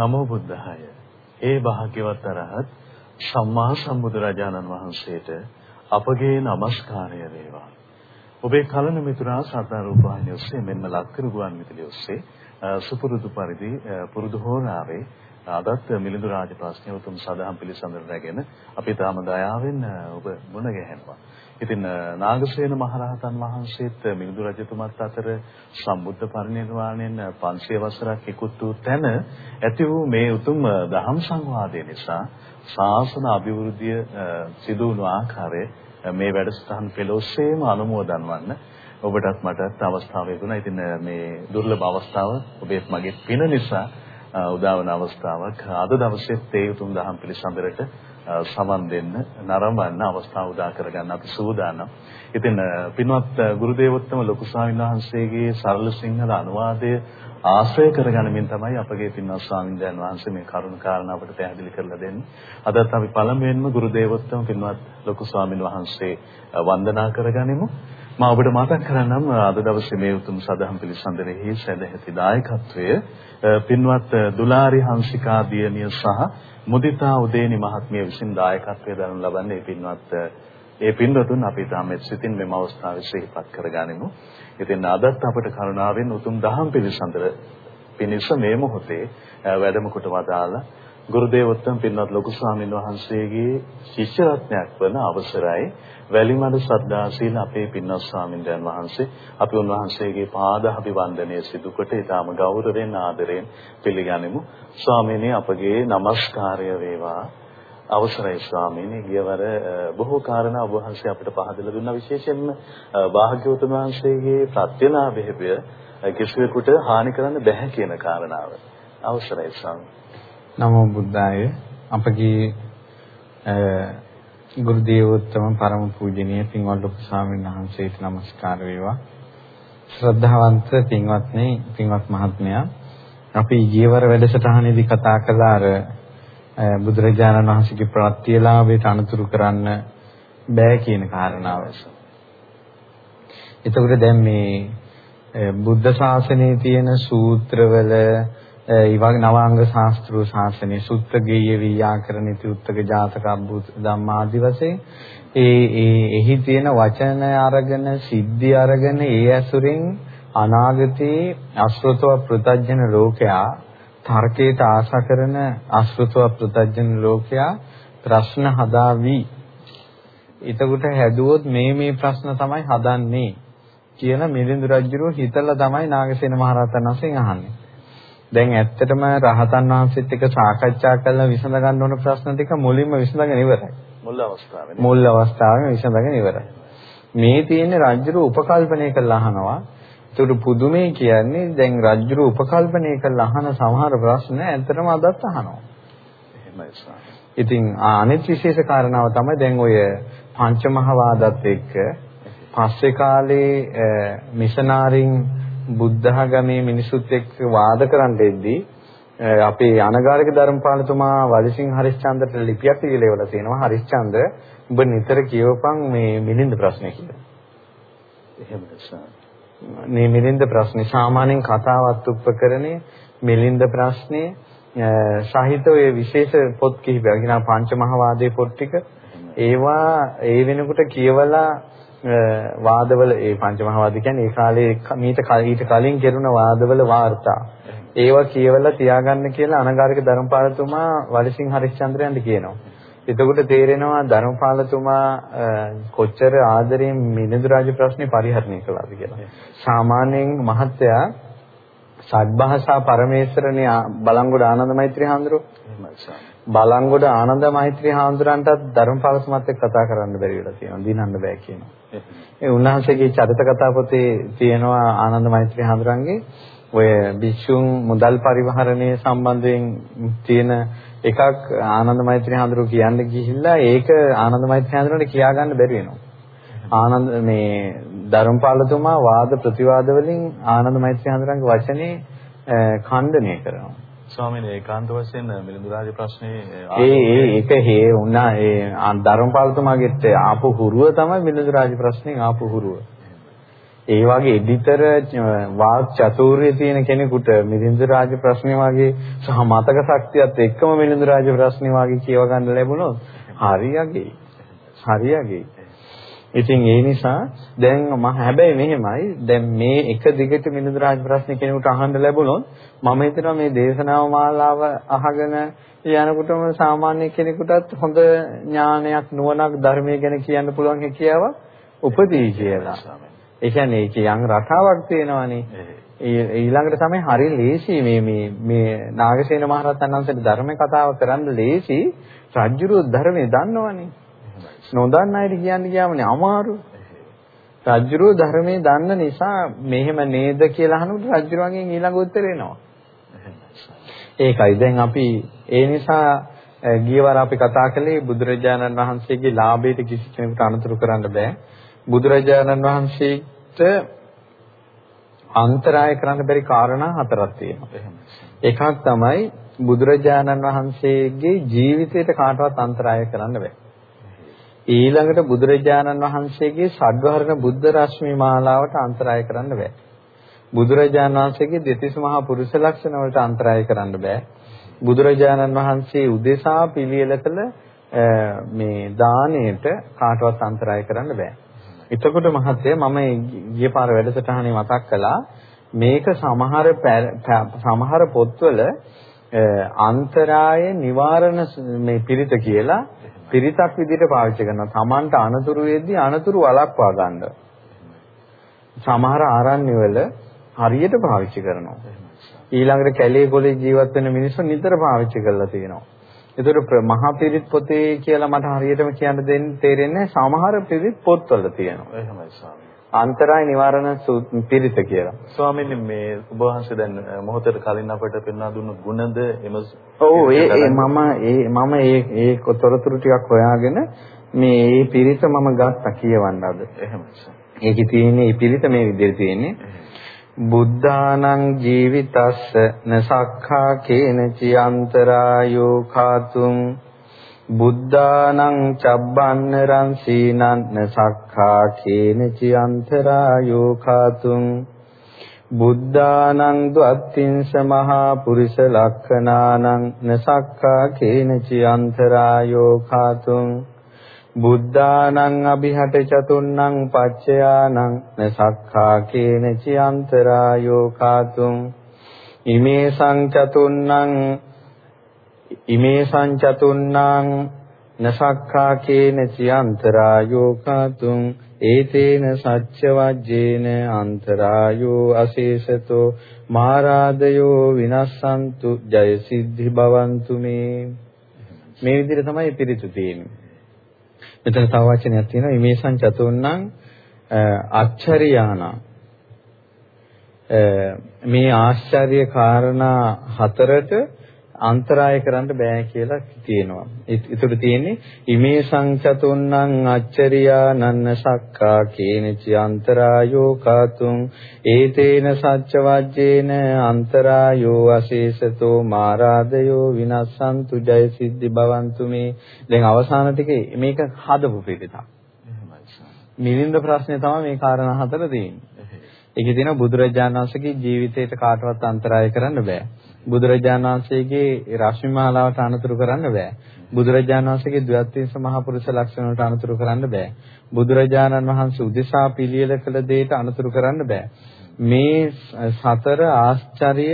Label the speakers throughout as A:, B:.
A: නමෝ බුද්ධාය. ඒ භාග්‍යවත් අරහත් සම්මා සම්බුදුරජාණන් වහන්සේට අපගේ নমස්කාරය වේවා. ඔබේ කලන මිතුරා සාධා රූපවාහිනිය ඔස්සේ මෙන්ම ලක්කරු ගුවන් විදුලිය ඔස්සේ සුපුරුදු පරිදි පුරුදු හෝරාවේ අදත් මිලිඳු රාජ ප්‍රශ්නය උතුම් සදාම් පිළිසඳර රැගෙන අපි තාම දයාවෙන් ඔබ මුණ ගැහෙනවා. ඉතින් නාගසේන මහරහතන් වහන්සේත් මිලිඳු රජතුමත් අතර සම්බුද්ධ පරිනිර්වාණයෙන් 500 වසරක් ඉක්ුත් වූ තැන ඇති වූ මේ උතුම් දහම් සංවාදය නිසා ශාසන අභිවෘද්ධිය සිදු වුණු ආකාරය මේ වැඩසටහන් පෙළොස්සේම අනුමෝදන් වන්න ඔබටත් මටත් අවස්ථාව ලැබුණා. ඉතින් මේ දුර්ලභ අවස්ථාව ඔබේත් මගේ පින නිසා උදා වන අවස්ථාවක්. අද දවසේත් ඒ උතුම් දහම් පිළිසඳරට සමන් දෙන්න නරඹන්න අවස්ථාව උදා කරගන්න අපි සූදානම්. ඉතින් පින්වත් ගුරු දේවෝත්තම ලොකු ස්වාමීන් වහන්සේගේ සරල සිංහල අනුවාදය ආශ්‍රය කරගනිමින් තමයි අපගේ පින්වත් ස්වාමීන් වහන්සේ මේ කරුණ කාරණා අපට පැහැදිලි කරලා දෙන්නේ. අදත් අපි පළමුවෙන්ම ගුරු දේවෝත්තම පින්වත් ලොකු ස්වාමීන් වහන්සේ වන්දනා කරගනිමු. මම ඔබට මතක් කරන්නම් අද දවසේ මේ උතුම් සදහම් පිළිසඳරෙහි සැදැහැති දායකත්වය පින්වත් දුලාරි හංසිකා දියණිය සහ මුදිතා උදේනි මහත්මිය විසින් දායකත්වය දරනු ලබන්නේ පින්වත් ඒ පින්වතුන් අපි තාමත් සිතින් මෙම අවස්ථාවේ සිහිපත් කරගනිමු. ඉතින් අදත් අපට කරුණාවෙන් උතුම් දහම් පිළිසඳර පිණිස මේ මොහොතේ වැඩම කොට වදාලා ගුරුදේවෝත්තම පින්වත් ලොකු ස්වාමීන් වහන්සේගේ ශිෂ්‍ය රත්නයක් වන අවසරයි. වැලිමඩ ශ්‍රද්ධාශීල අපේ පින්වත් ස්වාමීන් වහන්සේ අපි උන්වහන්සේගේ පාද අභිවන්දනය සිදු කොට ඊටම ගෞරවයෙන් ආදරයෙන් පිළිගනිමු. ස්වාමීනි අපගේ নমස්කාරය වේවා. අවසරයි ස්වාමීනි. ගියවර බොහෝ කාරණා ඔබ වහන්සේ අපිට පහදලා දුන්නා විශේෂයෙන්ම භාග්‍යවතුන් වහන්සේගේ ප්‍රත්‍යනාභේපය කිසිවෙකුට හානි කරන්න බැහැ කියන කාරණාව. අවසරයි ස්වාමීනි.
B: නමෝ බුද්ධාය අපගේ ගුරු දේවෝත්තම පරම පූජනීය පින්වත් ලොකු ස්වාමීන් වහන්සේට নমස්කාර වේවා ශ්‍රද්ධාවන්ත පින්වත්නි පින්වත් මහත්මයා අපි ජීවර වැඩසටහනේදී කතා කළා අර බුදුරජාණන් වහන්සේගේ ප්‍රත්‍යලාභයට අනුතුරු කරන්න බෑ කියන කාරණාව. එතකොට දැන් මේ බුද්ධ ශාසනයේ තියෙන සූත්‍රවල ඊවගේ නවාංග ශාස්ත්‍රීය ශාසනයේ සුත්ත ගේය ව්‍යාකරණිත උත්තක ජාතක අභූත ධම්මාදි වශයෙන් ඒ ඒ එහි තියෙන වචන අරගෙන සිද්ධි අරගෙන ඒ ඇසුරින් අනාගතයේ අශ්‍රතව පෘතජන ලෝකයා තර්කයට ආශා කරන අශ්‍රතව පෘතජන ලෝකයා ප්‍රශ්න හදාවි. එතකොට හැදුවොත් මේ මේ ප්‍රශ්න තමයි හදන්නේ කියන මිලිඳු රජුරෝ හිතලා තමයි නාගසේන මහරහතන් වහන්සේ අහන්නේ. දැන් ඇත්තටම රහතන් වහන්සේත් එක්ක සාකච්ඡා කරලා විසඳ ගන්න ඕන ප්‍රශ්න ටික මුලින්ම විසඳගෙන ඉවරයි.
A: මුල් අවස්ථාවේ.
B: මුල් අවස්ථාවේ විසඳගෙන ඉවරයි. මේ තියෙන රජ්ජුරු උපකල්පනය කරලා අහනවා. ඒකට පුදුමේ කියන්නේ දැන් රජ්ජුරු උපකල්පනය කරලා අහන සමහර ප්‍රශ්න ඇත්තටම අදත් අහනවා. ඉතින් අනිත් විශේෂ කාරණාව තමයි දැන් ඔය පංචමහවාදත් එක්ක පස්සේ කාලේ මිෂනාරින් බුද්ධඝමී මිනිසුත් එක්ක වාද කරන්න එද්දී අපේ අනගාരിക ධර්මපාලතුමා වලිසිංහ හරිශ්චන්ද්‍රට ලිපියක් ලියලා තියෙනවා හරිශ්චන්ද්‍ර ඔබ නිතර කියවපන් මේ මිලින්ද ප්‍රශ්නේ කියලා. එහෙමද මේ මිලින්ද ප්‍රශ්නේ සාමාන්‍යයෙන් කතාවත් උපකරණේ මිලින්ද ප්‍රශ්නේ සහිත ඔය විශේෂ පොත් කිහිපයක්. කියනවා පංචමහවාදයේ පොත් ටික. ඒවා ඒ වෙනකොට කියවලා වාදවල ඒ පංචමහාවාද කියන්නේ ඒ කාලේ මීට ඊට කලින් කෙරුණ වාදවල වාර්තා. ඒවා කියවලා තියාගන්න කියලා අනගාരിക ධර්මපාලතුමා වලිසිංහ හරිශ්චන්ද්‍රයන්ට කියනවා. එතකොට තේරෙනවා ධර්මපාලතුමා කොච්චර ආදරයෙන් මිනිඳු රාජ ප්‍රශ්නේ පරිහරණය කළාද කියලා. සාමාන්‍යයෙන් මහත්තයා සත්භාෂා පරමේශ්වරනේ බලංගොඩ ආනන්ද මෛත්‍රී හාමුදුරුවෝ බලංගොඩ ආනන්ද මෛත්‍රී හාමුදුරන්ටත් ධර්මපාලතුමත් එක්ක කතා කරන්න බැරි වෙලා තියෙනවා. දිනන්න බෑ කියනවා. ඒ උන්වහන්සේගේ චරිත කතා පොතේ තියෙනවා ආනන්ද මෛත්‍රී හාමුදුරන්ගේ ඔය භික්ෂුන් මුදල් පරිවහරණය සම්බන්ධයෙන් තියෙන එකක් ආනන්ද මෛත්‍රී හාමුදුරුව කියන්න ගිහිල්ලා ඒක ආනන්ද මෛත්‍රී හාමුදුරන්ට කියා ගන්න බැරි වෙනවා. ආනන්ද මේ ධර්මපාලතුමා වාද ප්‍රතිවාද වලින් ආනන්ද මෛත්‍රී හාමුදුරන්ගේ වචනේ ඛණ්ඩනය කරනවා.
A: ස්වාමීන් ඒකාන්ත වශයෙන් මිලිඳු රාජ ප්‍රශ්නේ
B: ඒ ඒ ඒක හේ වුණා ඒ ධර්මපාලතුමාගෙත් ආපු හුරුව තමයි මිලිඳු රාජ ප්‍රශ්නේ ආපු හුරුව. ඒ වගේ එඩිටර් වාග් චතුර්ය තියෙන කෙනෙකුට මිලිඳු රාජ ප්‍රශ්නේ වගේ සහ මතක ශක්තියත් එක්කම මිලිඳු රාජ ප්‍රශ්නේ වගේ කියව ගන්න ලැබුණොත් හරියගේ. හරියගේ. ඉතින් ඒ නිසා දැන් මම හැබැයි මෙහෙමයි දැන් මේ එක දිගට මිලිඳු රාජ ප්‍රශ්නේ කෙනෙකුට අහන්න ලැබුණොත් මම හිතනවා මේ දේශනාව මාලාව අහගෙන යනකොටම සාමාන්‍ය කෙනෙකුටත් හොඳ ඥානයක් නුවණක් ධර්මයේ ගැන කියන්න පුළුවන් හැකියාව උපදී කියලා. ඒ කියන්නේ යම් රටාවක් තියෙනවානේ. ඊළඟට තමයි හරි ලේසි මේ මේ මේ නාගසේන මහරහතන් වහන්සේට ධර්ම කතාව කරන්න ලේසි රජ්ජුරු ධර්මයේ දන්නවනේ. නොදන්න අයට කියන්න ගියාමනේ අමාරු. රජ්ජුරු ධර්මයේ දන්න නිසා මෙහෙම නේද කියලා අහනකොට රජ්ජුරුවන්ගෙන් ඊළඟ උත්තරේ එනවා. ඒකයි දැන් අපි ඒ නිසා ගියවර අපි කතා කළේ බුදුරජාණන් වහන්සේගේ ලාභයට කිසි කෙනෙකුට අනුතුරු කරන්න බෑ. බුදුරජාණන් වහන්සේට අන්තරාය කරන්න බැරි කාරණා හතරක් තියෙනවා. එකක් තමයි බුදුරජාණන් වහන්සේගේ ජීවිතයට කාටවත් අන්තරාය කරන්න බෑ. ඊළඟට බුදුරජාණන් වහන්සේගේ සඩ්වර්ණ බුද්ධ රශ්මි මාලාවට අන්තරාය කරන්න බෑ. බුදුරජාණන් වහන්සේගේ දෙතිස් මහා පුරුෂ ලක්ෂණ වලට අන්තරාය කරන්න බෑ. බුදුරජාණන් වහන්සේ උදෙසා පිළියෙල කළ මේ දාණයට කාටවත් අන්තරාය කරන්න බෑ. එතකොට මහත්තයා මම ගිය පාර වැඩසටහනේ මතක් කළා මේක සමහර සමහර පොත්වල අන්තරාය නිවාරණ මේ පිරිත කියලා පිරිතක් විදිහට පාවිච්චි කරනවා. Tamanට අනතුරු වෙද්දී අනතුරු වළක්වා ගන්න. සමහර ආරණ්‍යවල හරියට පාවිච්චි කරනවා. ඊළඟට කැලේ ගොලේ ජීවත් වෙන මිනිස්සු නිතර පාවිච්චි කරලා තියෙනවා. ඒතර මහා පිරිත් පොතේ කියලා මට හරියටම කියන්න දෙන්න තේරෙන්නේ සමහර පිරිත් පොත්වල තියෙනවා.
A: එහෙමයි ස්වාමී.
B: අන්තරාය නිවාරණ පිරිත කියලා.
A: ස්වාමීනි මේ ඔබ වහන්සේ දැන් මොහොතට කලින් අපට පෙන්වා දුන්නු ගුණද එම
B: ඔව් ඒ මම ඒ මම ඒ ඒ තොරතුරු ටිකක් හොයාගෙන මේ ඒ පිරිත මම ගත්තා කියවන්න අද.
A: එහෙමයි.
B: ඒකේ තියෙන්නේ මේ පිරිත මේ විදිහට තියෙන්නේ. බුද්ධානං ජීවිතස්ස නසක්ඛා කේනචි අන්තරායෝ khාතුම් බුද්ධානං චබ්බන්න රංසීනං නසක්ඛා කේනචි අන්තරායෝ khාතුම් බුද්ධානං ද්වත්තිංස මහා පුරිස ලක්ඛනානං නසක්ඛා කේනචි අන්තරායෝ khාතුම් බුද්ධානං අභිහට චතුන්නං පච්චයානං නසක්ඛා කේන චියන්තරායෝ කාතුම් ඉමේ සංචතුන්නං ඉමේ සංචතුන්නං නසක්ඛා කේන චියන්තරායෝ කාතුම් ඒතේන සච්ච වජ්ජේන අන්තරායෝ අශේෂතෝ මාරාදයෝ විනස්සන්තු ජය සිද්ධි භවන්තු මේ. මේ විදිහට තමයි පිරිතු තියෙන්නේ. මෙතන තව වචනයක් තියෙනවා. ඉමේසං චතුන්නං අච්චරියාන මේ ආශ්චර්ය කාරණා හතරට අන්තරාය කරන්න බෑ කියලා තියෙනවා. ඒතර තියෙන්නේ ඉමේ සංචතුන්නං අච්චරියා නන්න සක්කා කේනචි අන්තරායෝ කාතුං ඒතේන සච්ච වජ්ජේන අන්තරායෝ අශේෂතෝ මාරාදයෝ විනස්සන්තු ජය සිද්ධි භවන්තු මේ දැන් අවසාන ටිකේ මේක හදපු පිළිතක්. මිලින්ද ප්‍රශ්නේ තමයි මේ කාරණා හතර තියෙන්නේ. ඒකේ තියෙන බුදුරජාණන් වහන්සේගේ ජීවිතයට කාටවත් අන්තරාය කරන්න බෑ. බුදුරජාණන් වහන්සේගේ රශ්මි මාලාවට අනුතුරු කරන්න බෑ. බුදුරජාණන් වහන්සේගේ ද්වත්තිංස මහ පුරුෂ ලක්ෂණ වලට අනුතුරු කරන්න බෑ. බුදුරජාණන් වහන්සේ උදෙසා පිළියෙල කළ දෙයට අනුතුරු කරන්න බෑ. මේ සතර ආශ්චර්ය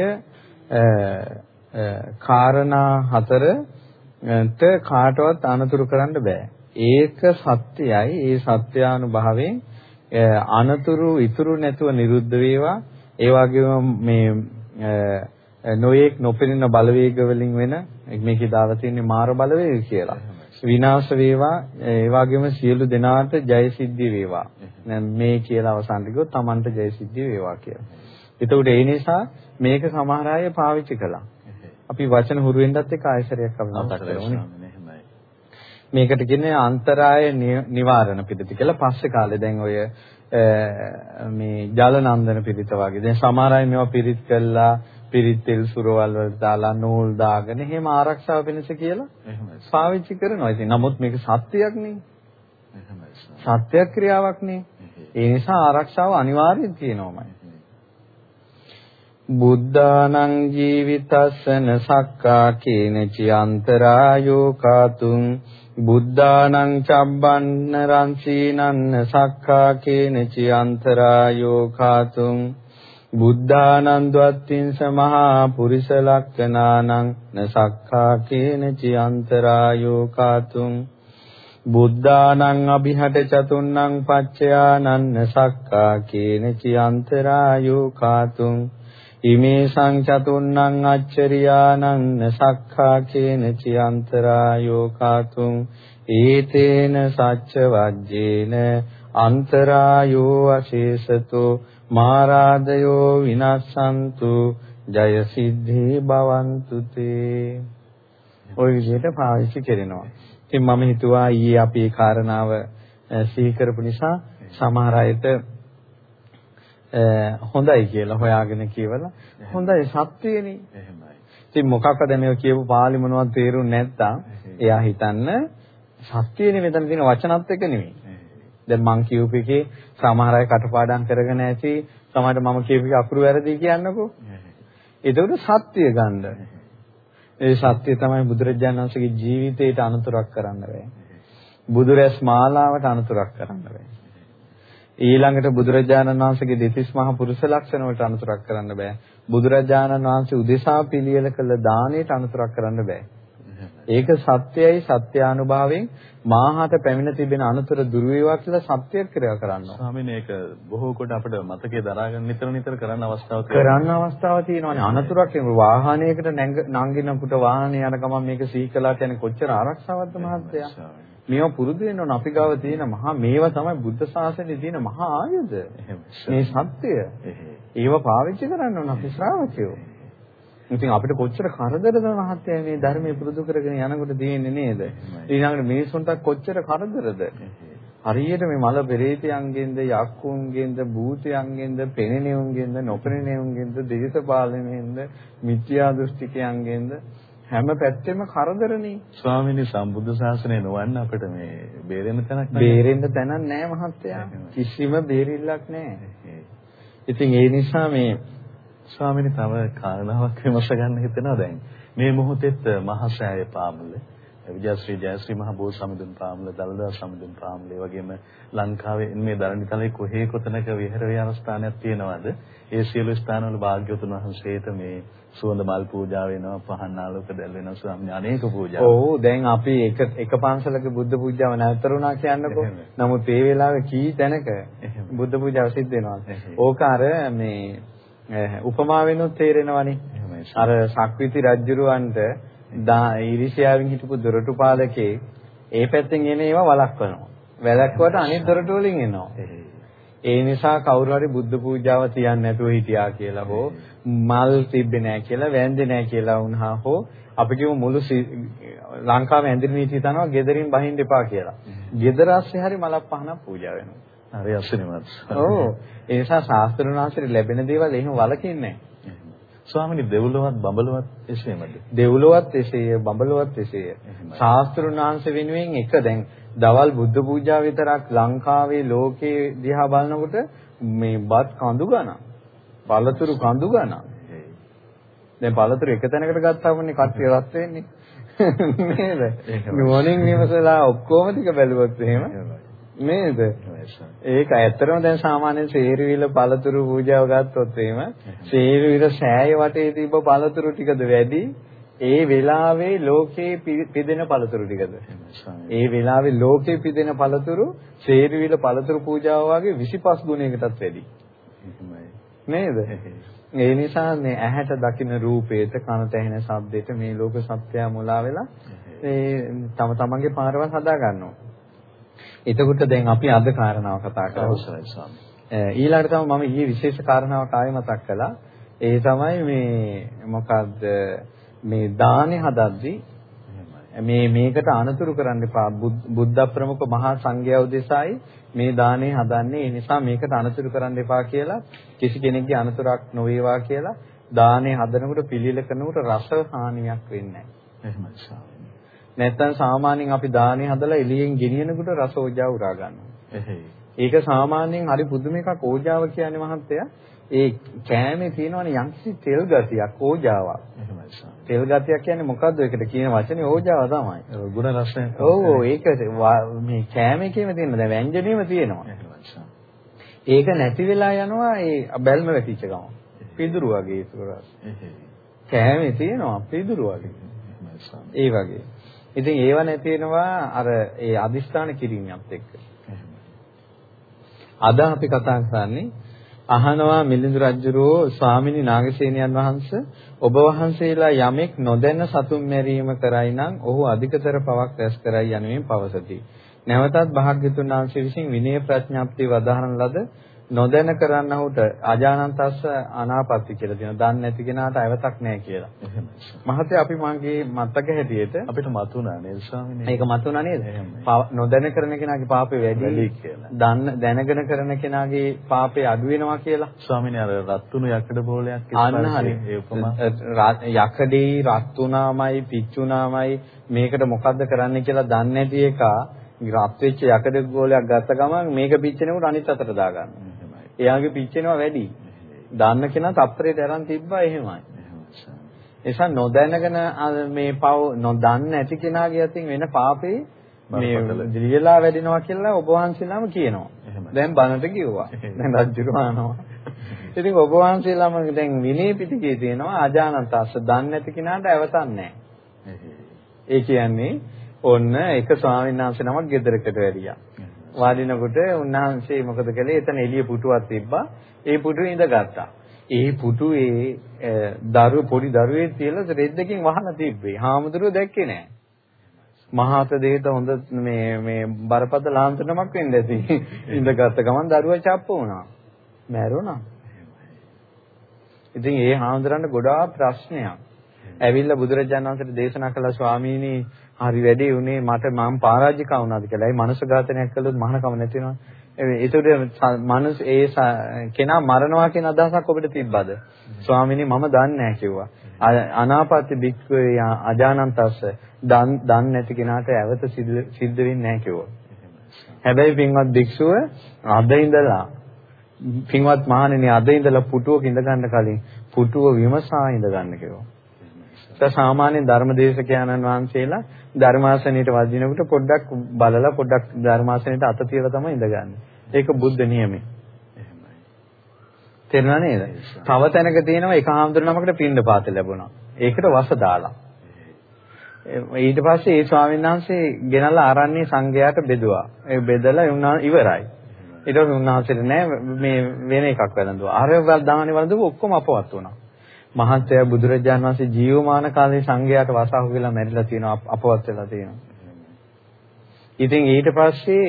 B: කාරණා හතරට කාටවත් අනුතුරු කරන්න බෑ. ඒක සත්‍යයයි. ඒ සත්‍යානුභවයෙන් අනතුරු ඉතුරු නැතුව නිරුද්ධ වේවා. ඒ වගේම මේ නොයේක් නොපෙනෙන බලවේග වලින් වෙන මේකේ දාලා තියෙන්නේ මාර බලවේග කියලා. විනාශ වේවා ඒ වගේම සියලු දෙනාට ජයසිද්ධිය වේවා. මේ කියලා අවසානට ගියොත් Tamanට ජයසිද්ධිය වේවා කියලා. එතකොට ඒ නිසා මේක සමහර අය පාවිච්චි කළා. අපි වචන හුරු වෙන්නත් එක්ක ආයසරයක් අපි මතක් කරගමු. මේකට කියන්නේ අන්තරාය නිවාරණ පිළිති කියලා පස්සේ කාලේ දැන් ඔය මේ ජලනන්දන පිළිත වගේ. දැන් සමහර අය මේවා පිළිත් කළා පිරිත් තෙල් සුරවල් වලට දාලා නූල් දාගෙන එහෙම ආරක්ෂාව වෙනස කියලා එහෙමයි පාවිච්චි කරනවා. ඉතින් නමුත් මේක සත්‍යයක් නේ. එහෙමයි. සත්‍ය ක්‍රියාවක් නේ. ඒ නිසා ආරක්ෂාව අනිවාර්යෙන් තියෙනවමයි. බුද්ධානං ජීවිතස්සන සක්කා කේනචි අන්තරායෝ කාතුං බුද්ධානං චබ්බන්න රංසීනන්න සක්කා කේනචි අන්තරායෝ කාතුං බුද්ධානං ද්වත්තිං සමහා පුරිස ලක්කනානං නසක්ඛා කේනචි අන්තරායෝ කාතුං බුද්ධානං අභිහට චතුන්නං පච්චයානන්න සක්ඛා කේනචි අන්තරායෝ කාතුං ඉමේ සංචතුන්නං අච්චරියානං නසක්ඛා කේනචි අන්තරායෝ කාතුං ඒතේන සච්ච වජ්ජේන අන්තරායෝ අශේෂතෝ මාරාදයෝ විනස්සන්තු ජය සිද්ධි භවන්තු තේ ওই විදිහට පාවිච්චි කරනවා. ඉතින් මම හිතුවා ඊයේ අපි ඒ කාරණාව සිහි කරපු නිසා සමහර අයට හොඳයි කියලා හොයාගෙන කියවලා හොඳයි සත්‍යයනේ. එහෙමයි. ඉතින් මොකක්ද මේ කියපු පාලි මොනවද තේරුන්නේ නැත්තම් එයා හිතන්න සත්‍යයනේ මෙතන තියෙන වචනත් එක නෙමෙයි. දැන් මං කියූප එකේ සමහර අය කටපාඩම් කරගෙන ඇති සමහරට මම කියූප එක අකුරු වැරදි කියන්නකෝ. ඒකට සත්‍ය ගන්න. ඒ සත්‍ය තමයි බුදුරජාණන් වහන්සේගේ ජීවිතයට අනුතරක් කරන්න බෑ. බුදුරැස් මාලාවට අනුතරක් කරන්න බෑ. ඊළඟට බුදුරජාණන් වහන්සේගේ දෙතිස් මහ පුරුෂ ලක්ෂණ වලට අනුතරක් කරන්න බෑ. බුදුරජාණන් වහන්සේ උදෙසා පිළියෙල කළ දාණයට අනුතරක් කරන්න බෑ. ඒක සත්‍යයි සත්‍යානුභවයෙන් මාහට පැමිණ තිබෙන අනුතර දුර වේවා කියලා සත්‍ය ක්‍රියා කරනවා.
A: ස්වාමීන් ඒක බොහෝ කොට අපිට මතකයේ දරා ගන්න නිතර නිතර කරන්න අවස්ථාවක්
B: කරන්න අවස්ථාවක් තියෙනවානේ. අනතුරක් වාහනයකට නංගිනකොට වාහනේ යන ගමන් මේක සීකලාට යන කොච්චර ආරක්ෂාවක්ද මහත්තයා. මේවා පුරුදු වෙන්න ඕන අපි ගාව තියෙන මහා මේවා තමයි බුද්ධ ශාසනයේ තියෙන මහා ආයුධ. මේ සත්‍ය. ඒව පාවිච්චි කරන්න ඕන අපි ශ්‍රාවකයෝ. ඉතින් අපිට කොච්චර කරදරද මහත්තයා මේ ධර්මයේ පුරුදු කරගෙන යනකොට තියෙන්නේ නේද? ඊළඟට මිනිස්සුන්ට කොච්චර කරදරද? හරියට මේ මල පෙරේතයන්ගෙන්ද යක්කුන්ගෙන්ද භූතයන්ගෙන්ද පෙනෙනෙවුන්ගෙන්ද නොපෙනෙනෙවුන්ගෙන්ද දේශපාලනයෙන්ද මිත්‍යා දෘෂ්ටිකයන්ගෙන්ද හැම පැත්තෙම කරදරනේ.
A: ස්වාමීනි සම්බුද්ධ ශාසනය නොවන්න අපිට මේ බේරෙන්න තැනක්
B: නැහැ. බේරෙන්න තැනක් නැහැ මහත්තයා. කිසිම බේරිල්ලක් නැහැ. ඉතින් ඒ නිසා මේ
A: ස්වාමීනි තව කාරණාවක් විමස ගන්න හිතෙනවා දැන් මේ මොහොතෙත් මහසෑය පාමුල විජයශ්‍රී ජයශ්‍රී මහ බෝ සමුදුන් පාමුල දලදා සමුදුන් පාමුල වගේම ලංකාවේ මේ දරණිතලේ කොහේ කොතනක විහෙර විහාරස්ථානයක් තියෙනවද ඒ සියලු ස්ථානවල භාග්‍යවතුන් වහන්සේට මේ සුවඳ මල් පූජා වෙනවා පහන් ආලෝක දැල් වෙනවා ස්වාමීන් අනේක පූජා.
B: ඔව් දැන් අපි එක එක පන්සලක බුද්ධ පූජාව නැවතරුණා කියන්නකෝ. නමුත් ඒ වෙලාවේ කී තැනක බුද්ධ පූජාව සිද්ධ වෙනවා. ඕක අර මේ උපමාවෙන්ොත් තේරෙනවනේ. අර සක්විති රජුරවන්ට ඊරිසියාවෙන් හිටපු දොරටු පාලකේ ඒ පැත්තෙන් එන ඒවා වළක්වනවා. වැළක්වට අනිත් දොරටු වලින් එනවා. ඒ නිසා කවුරු හරි බුද්ධ පූජාව තියන්නේ නැතුව හිටියා කියලා හෝ මල් තිබ්බේ නැහැ කියලා වැන්දේ නැහැ කියලා වුණා හෝ අපි කියමු මුළු ලංකාවේ ඇඳිරි නීතිය තනවා gederin බහින්න එපා කියලා. ASCII හරි මලක් පහනක් පූජා වෙනවා.
A: හරි අසුනිමත්.
B: ඔව්. ඒ නිසා ශාස්ත්‍රඥාන්සේට ලැබෙන දේවල් එහෙම වලකින්නේ නැහැ.
A: ස්වාමීනි දෙව්ලොවත් බඹලොවත් එසේමද?
B: දෙව්ලොවත් එසේය බඹලොවත් එසේය. ශාස්ත්‍රඥාන්ස වෙනුවෙන් එක දැන් දවල් බුද්ධ පූජා විතරක් ලංකාවේ ලෝකේ දිහා බලනකොට මේ බත් කඳු ගණන්. පළතුරු කඳු ගණන්. දැන් පළතුරු එක තැනකට ගත්තාමනේ කට්ටිය රත් වෙන්නේ. නේද? නුවණින් විමසලා ඔක්කොම ටික බැලුවොත් එහෙම නේද? ඒක ඇත්තටම දැන් සාමාන්‍යයෙන් සේරුවිල පළතුරු පූජාව ගත්තොත් එහෙම සේරුවිල සෑය වටේ තිබ්බ පළතුරු ටිකද වැඩි ඒ වෙලාවේ ලෝකේ පිදෙන පළතුරු ටිකද? ඒ වෙලාවේ ලෝකේ පිදෙන පළතුරු සේරුවිල පළතුරු පූජාව වගේ 25 ගුණයකටත් වැඩි. නේද? ඒ නිසා මේ ඇහැට දකින රූපේට කනට ඇහෙන ශබ්දෙට මේ ලෝක සත්‍යය මුලා වෙලා ඒ තම තමන්ගේ පාරවල් හදා ගන්නවා. එතකොට දැන් අපි අද කාරණාව කතා කරමු. ඊළඟට තමයි මම ඊයේ විශේෂ කාරණාවක් ආයෙ මතක් කළා. ඒ තමයි මේ මොකද්ද මේ දානේ හදද්දී මේ මේකට අනතුරු කරන්න එපා. බුද්ධ ප්‍රමුඛ මහා සංඝයා උදෙසායි මේ දානේ හදන්නේ. ඒ නිසා මේකට අනතුරු කරන්න එපා කියලා කිසි කෙනෙක්ගේ අනතුරක් නොවේවා කියලා දානේ හදනකොට පිළිල කරනකොට රස හානියක් වෙන්නේ නැහැ. එහෙමයි. නැත්තම් සාමාන්‍යයෙන් අපි දානේ හදලා එළියෙන් ගෙනියනකොට රස ඕජා උරා ගන්නවා. ඒක සාමාන්‍යයෙන් හරි පුදුම එකක් ඕජාව කියන්නේ මහත්තයා. ඒ කෑමේ තියෙනවනේ යම්කිසි තෙල් ගතියක් ඕජාවක්. තෙල් ගතියක් කියන්නේ මොකද්ද? ඒකට කියන වචනේ ඕජාව තමයි.
A: ගුණ රසය.
B: ඔව් ඒක මේ කෑමේ කියම තියෙන දැන් ව්‍යංජනෙම තියෙනවා. ඒක නැති වෙලා යනවා ඒ බැල්ම වැටිච්ච ගමන්. පිදුරු වගේ ඒක. කෑමේ තියෙනවා පිදුරු වගේ. ඒ වගේ. ඉතින් ඒව නැති වෙනවා අර ඒ අදිස්ථාන කිරීමත් එක්ක. අද අපි කතා කරන්නේ අහනවා මිලිඳු රජුරෝ ස්වාමිනී නාගසේනියන් වහන්සේ ඔබ වහන්සේලා යමෙක් නොදැන සතුන් මැරීම කරයි නම් ඔහු අධිකතර පවක් රැස් කරයි යනුවෙන් පවසති. නැවතත් භාග්‍යතුන් වහන්සේ විසින් විනය ප්‍රඥාප්තිය වදාහන ලද නොදැන කරන්නහුට අජානන්තස්ස අනාපත්ති කියලා දෙනවා. දන්නේ නැති කෙනාට අවතක් නැහැ කියලා. මහත්තයා අපි මගේ මතක හැටියට
A: අපිට මතුණා නේද ස්වාමීනි?
B: ඒක මතුණා නේද? නොදැන කරන කෙනාගේ පාපේ වැඩි
A: කියලා.
B: දන්න දැනගෙන කරන කෙනාගේ පාපේ අඩු වෙනවා කියලා.
A: ස්වාමීනි අර රත්තුණු යකඩ බෝලයක්
B: යකඩේ රත්තුණාමයි පිච්චුණාමයි මේකට මොකද්ද කරන්න කියලා දන්නේ නැති එක රත් වෙච්ච යකඩ ගෝලයක් ගත්ත ගමන් මේක පිච්චෙනකොට අනිත් අතට දාගන්නවා. එයාගේ පිච්චෙනවා වැඩි. දාන්න කෙනා තප්පරයට අරන් තිබ්බා එහෙමයි. එසා නොදැනගෙන මේ පව නොදන්න ඇති කෙනාගේ අතින් වෙන පාපේ මේ දිලියලා වැඩිනවා කියලා ඔබ වහන්සේලාම කියනවා. දැන් බනට කිව්වා. දැන් රජුරවනවා. ඉතින් ඔබ වහන්සේලාම දැන් විනය පිටකේ තියෙනවා අජානන්තස්ස දන්නේ නැති කෙනාට ඇවතන්නේ ඒ කියන්නේ ඔන්න එක ස්වාමීන් වහන්සේ නමක් ගෙදරකට වැඩියා. වාඩිනකොට උන්වහන්සේ මොකද කළේ? එතන එළිය පුටුවක් තිබ්බා. ඒ පුටුවේ ඉඳගත්තා. ඒ පුටුවේ දරු පොඩි දරුවෙක් තියලා රෙද්දකින් වහලා තිබ්බේ. හාමුදුරුවෝ දැක්කේ නෑ. මහාත දෙයට හොඳ මේ මේ බරපතල ලාන්තනමක් වෙන්න ඇති. ඉඳගත්ත ගමන් දරුවා චප්ප වුණා. මැරුණා. ඉතින් ඒ හාමුදුරන්ට ගොඩාක් ප්‍රශ්නයක්. ඇවිල්ලා බුදුරජාණන් වහන්සේට දේශනා කළා ස්වාමීනි හරි වැඩේ උනේ මට මම පරාජිකා වුණාද කියලා. ඒ මනස ඝාතනයක් කළොත් මහානකම නැති වෙනවා. ඒකට මනස ඒ කෙනා මරනවා කියන අදහසක් ඔබට තිබ්බද? ස්වාමීනි මම දන්නේ නැහැ කිව්වා. අනාපත්‍ය බික්කවේ අජානන්තස්ස දන් නැති කෙනාට ඇවත සිද්ධ වෙන්නේ නැහැ කිව්වා. හැබැයි පින්වත් භික්ෂුව අද ඉඳලා පින්වත් මහණෙනි අද ඉඳලා පුටුවක ඉඳ ගන්න කලින් පුටුව විමසා ඉඳ ගන්න කිව්වා. ඒක සාමාන්‍ය ධර්මදේශකයන්න් වහන්සේලා ධර්මාසනයට වදිනකොට පොඩ්ඩක් බලලා පොඩ්ඩක් ධර්මාසනයට අත තියලා තමයි ඉඳගන්නේ. ඒක බුද්ධ නියමයි. තේරුණා නේද? තව තැනක තියෙනවා එක ආම්දුරනමකට පින්න පාත ලැබුණා. ඒකට වස දාලා. ඊට පස්සේ ඒ ස්වාමීන් වහන්සේ ගෙනල්ලා ආරණ්‍ය සංඝයාට බෙදුවා. ඒ බෙදලා උන්නා ඉවරයි. ඊට පස්සේ උන්වහන්සේට නෑ මේ වෙන එකක් වැළඳුවා. ආර්යවල් දාහනේ වළඳුව ඔක්කොම අපවත් වුණා. මහත්ය බුදුරජාන් වහන්සේ ජීවමාන කාලේ සංඝයාට වසහු වෙලා මැරිලා තියෙනවා අපවත් වෙලා තියෙනවා. ඉතින් ඊට පස්සේ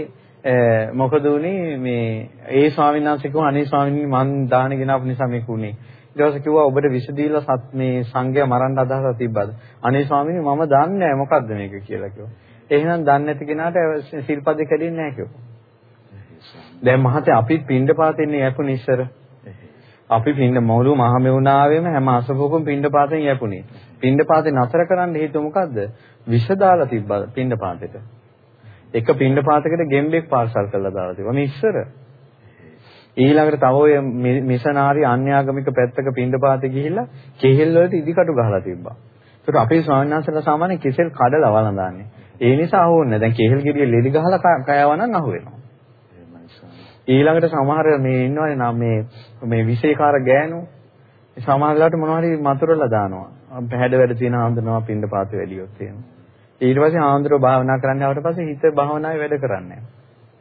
B: මොකද උනේ මේ ඒ ස්වාමීන් වහන්සේ කිව්වා අනේ ස්වාමීන් මං දාන ගෙනාපු නිසා මේක උනේ. ඊට පස්සේ කිව්වා ඔබට විස දීලා සත් මේ සංඝයා මරන්න අදහසක් තිබ්බද? අනේ ස්වාමීන් මම දන්නේ නැහැ මොකද්ද මේක කියලා කිව්වා. එහෙනම් දන්නේ නැති කෙනාට සිල්පද කැඩෙන්නේ නැහැ කිව්වා. දැන් මහත්තයා අපිත් පින්ඩ පාතෙන්නේ යපුණ ඉස්සර. අපි පින්න මොළු මහමෙවුනාවෙම හැම අසපුවකම පින්ඩ පාතෙන් යැපුණේ. පින්ඩ පාතේ නතර කරන්න හේතුව මොකද්ද? විෂ දාලා තිබ්බා පින්ඩ පාතේට. එක පින්ඩ පාතයකට ගෙම්බෙක් පාර්සල් කරලා දාලා තිබ්බා. මේ ඉස්සර. ඊළඟට තව ඔය මිෂනාරි අන්‍යාගමික පැත්තක පින්ඩ පාතේ ගිහිල්ලා කෙහෙල් වලට ඉදිකටු ගහලා තිබ්බා. ඒකට අපේ ස්වාමීන් වහන්සේලා සාමාන්‍ය කෙසෙල් කඩලා වළඳන්නේ. ඒ නිසා අහුවෙන්නේ. දැන් කෙහෙල් ගෙඩිය ලෙඩි ගහලා කයව නම් අහුවෙනවා. ඊළඟට සමහර මේ ඉන්නවනේ නම් මේ මේ විශේෂකාර ගෑනු සමහරලාට මොනවා හරි මතුරලා දානවා. පැහැඩ වැඩ තියෙන ආන්දරනවා පින්ඩ පාත වැඩියොත් එහෙම. ඊට පස්සේ ආන්දරව භාවනා කරන්න ආවට පස්සේ හිත භාවනාවේ වැඩ කරන්නේ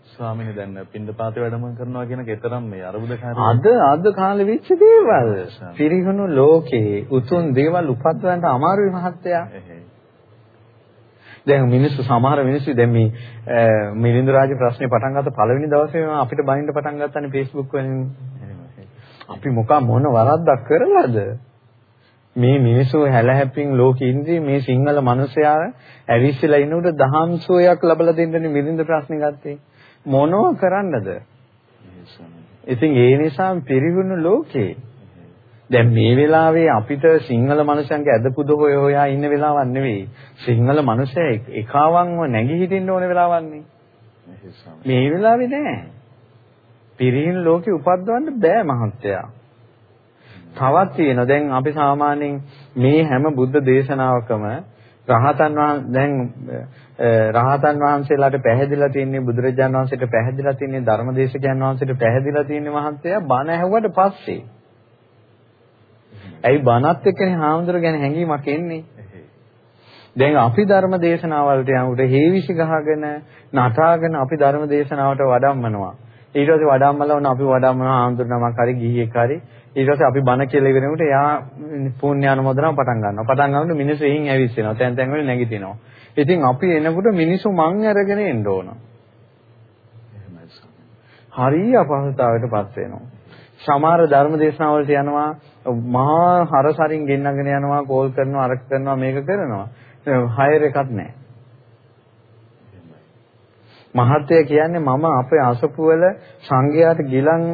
A: ස්වාමීනි දැන් පින්ඩ පාතේ වැඩම කරනවා කියන කතරම් මේ අරුබුදකාරී
B: අද අද කාලේ වෙච්ච දේවල් පිරිහුණු ලෝකේ උතුම් දේවල් උපද්දවන්න අමාරුයි මහත්තයා. දැන් මිනිස්සු සමහර මිනිස්සු දැන් මේ මිලින්ද රාජ ප්‍රශ්නේ පටන් ගත්ත පළවෙනි දවසේම අපිට බනින්න පටන් ගත්තානේ Facebook වලින්. අපි මොකක් මොන වරද්දක් කරලාද? මේ මිනිස්සු හැලහැප්පින් ලෝකෙ ඉඳි මේ සිංහල මිනිසයා ඇවිස්සලා ඉන්නකොට දහම් සෝයක් ලබලා දෙන්නනේ මිලින්ද ප්‍රශ්නේ ගත්තේ. මොනව කරන්නද? ඉතින් ඒ නිසා පිරිහුණු ලෝකේ දැන් මේ වෙලාවේ අපිට සිංහල මනුස්සයන්ගේ අදපුද හොය හොයා ඉන්න වෙලාවක් නෙවෙයි. සිංහල මනුස්සය එකාවන්ව නැගී හිටින්න ඕන වෙලාවක් මේ වෙලාවේ නෑ. පිරිහින් ලෝකේ උපද්දවන්න බෑ මහත්තයා. තවත් තියෙනවා. දැන් අපි සාමාන්‍යයෙන් මේ හැම බුද්ධ දේශනාවකම රහතන් වහන්සේ දැන් රහතන් වහන්සේලාට පැහැදිලා තියෙන්නේ බුදුරජාණන් වහන්සේට පැහැදිලා තියෙන්නේ ධර්මදේශකයන් වහන්සේට පැහැදිලා තියෙන්නේ මහත්තයා බණ ඇහුවට පස්සේ. ඇයි බණත් එක්කනේ හාමුදුර ගැන හැඟීමක් එන්නේ? දැන් අපි ධර්ම දේශනාවලට යනකොට හේවිසි ගහගෙන නටාගෙන අපි ධර්ම දේශනාවට වඩම්මනවා. ඊට පස්සේ වඩම්මලා වුණ අපි වඩම්මනවා හාමුදුර නමක් හරි ගිහියෙක් හරි ඊට පස්සේ අපි බණ කියලා ඉවරනකොට එයා පුණ්‍ය අනුමೋದනාව පටන් ගන්නවා. පටන් ගන්නකොට මිනිස්සු එයින් ඇවිස්සෙනවා. තැන් තැන් වල නැගිටිනවා. ඉතින් අපි එනකොට මිනිස්සු මං අරගෙන එන්න ඕන. හරිය අපහසුතාවයටපත් වෙනවා. සමහර ධර්ම දේශනාවලට යනවා මහා හරසරින් ගෙන්නගෙන යනවා කෝල් කරනවා අරක කරනවා මේක කරනවා. හයර් එකක් නැහැ. මහත්ය කියන්නේ මම අපේ අසපු වල සංඝයාට ගිලන්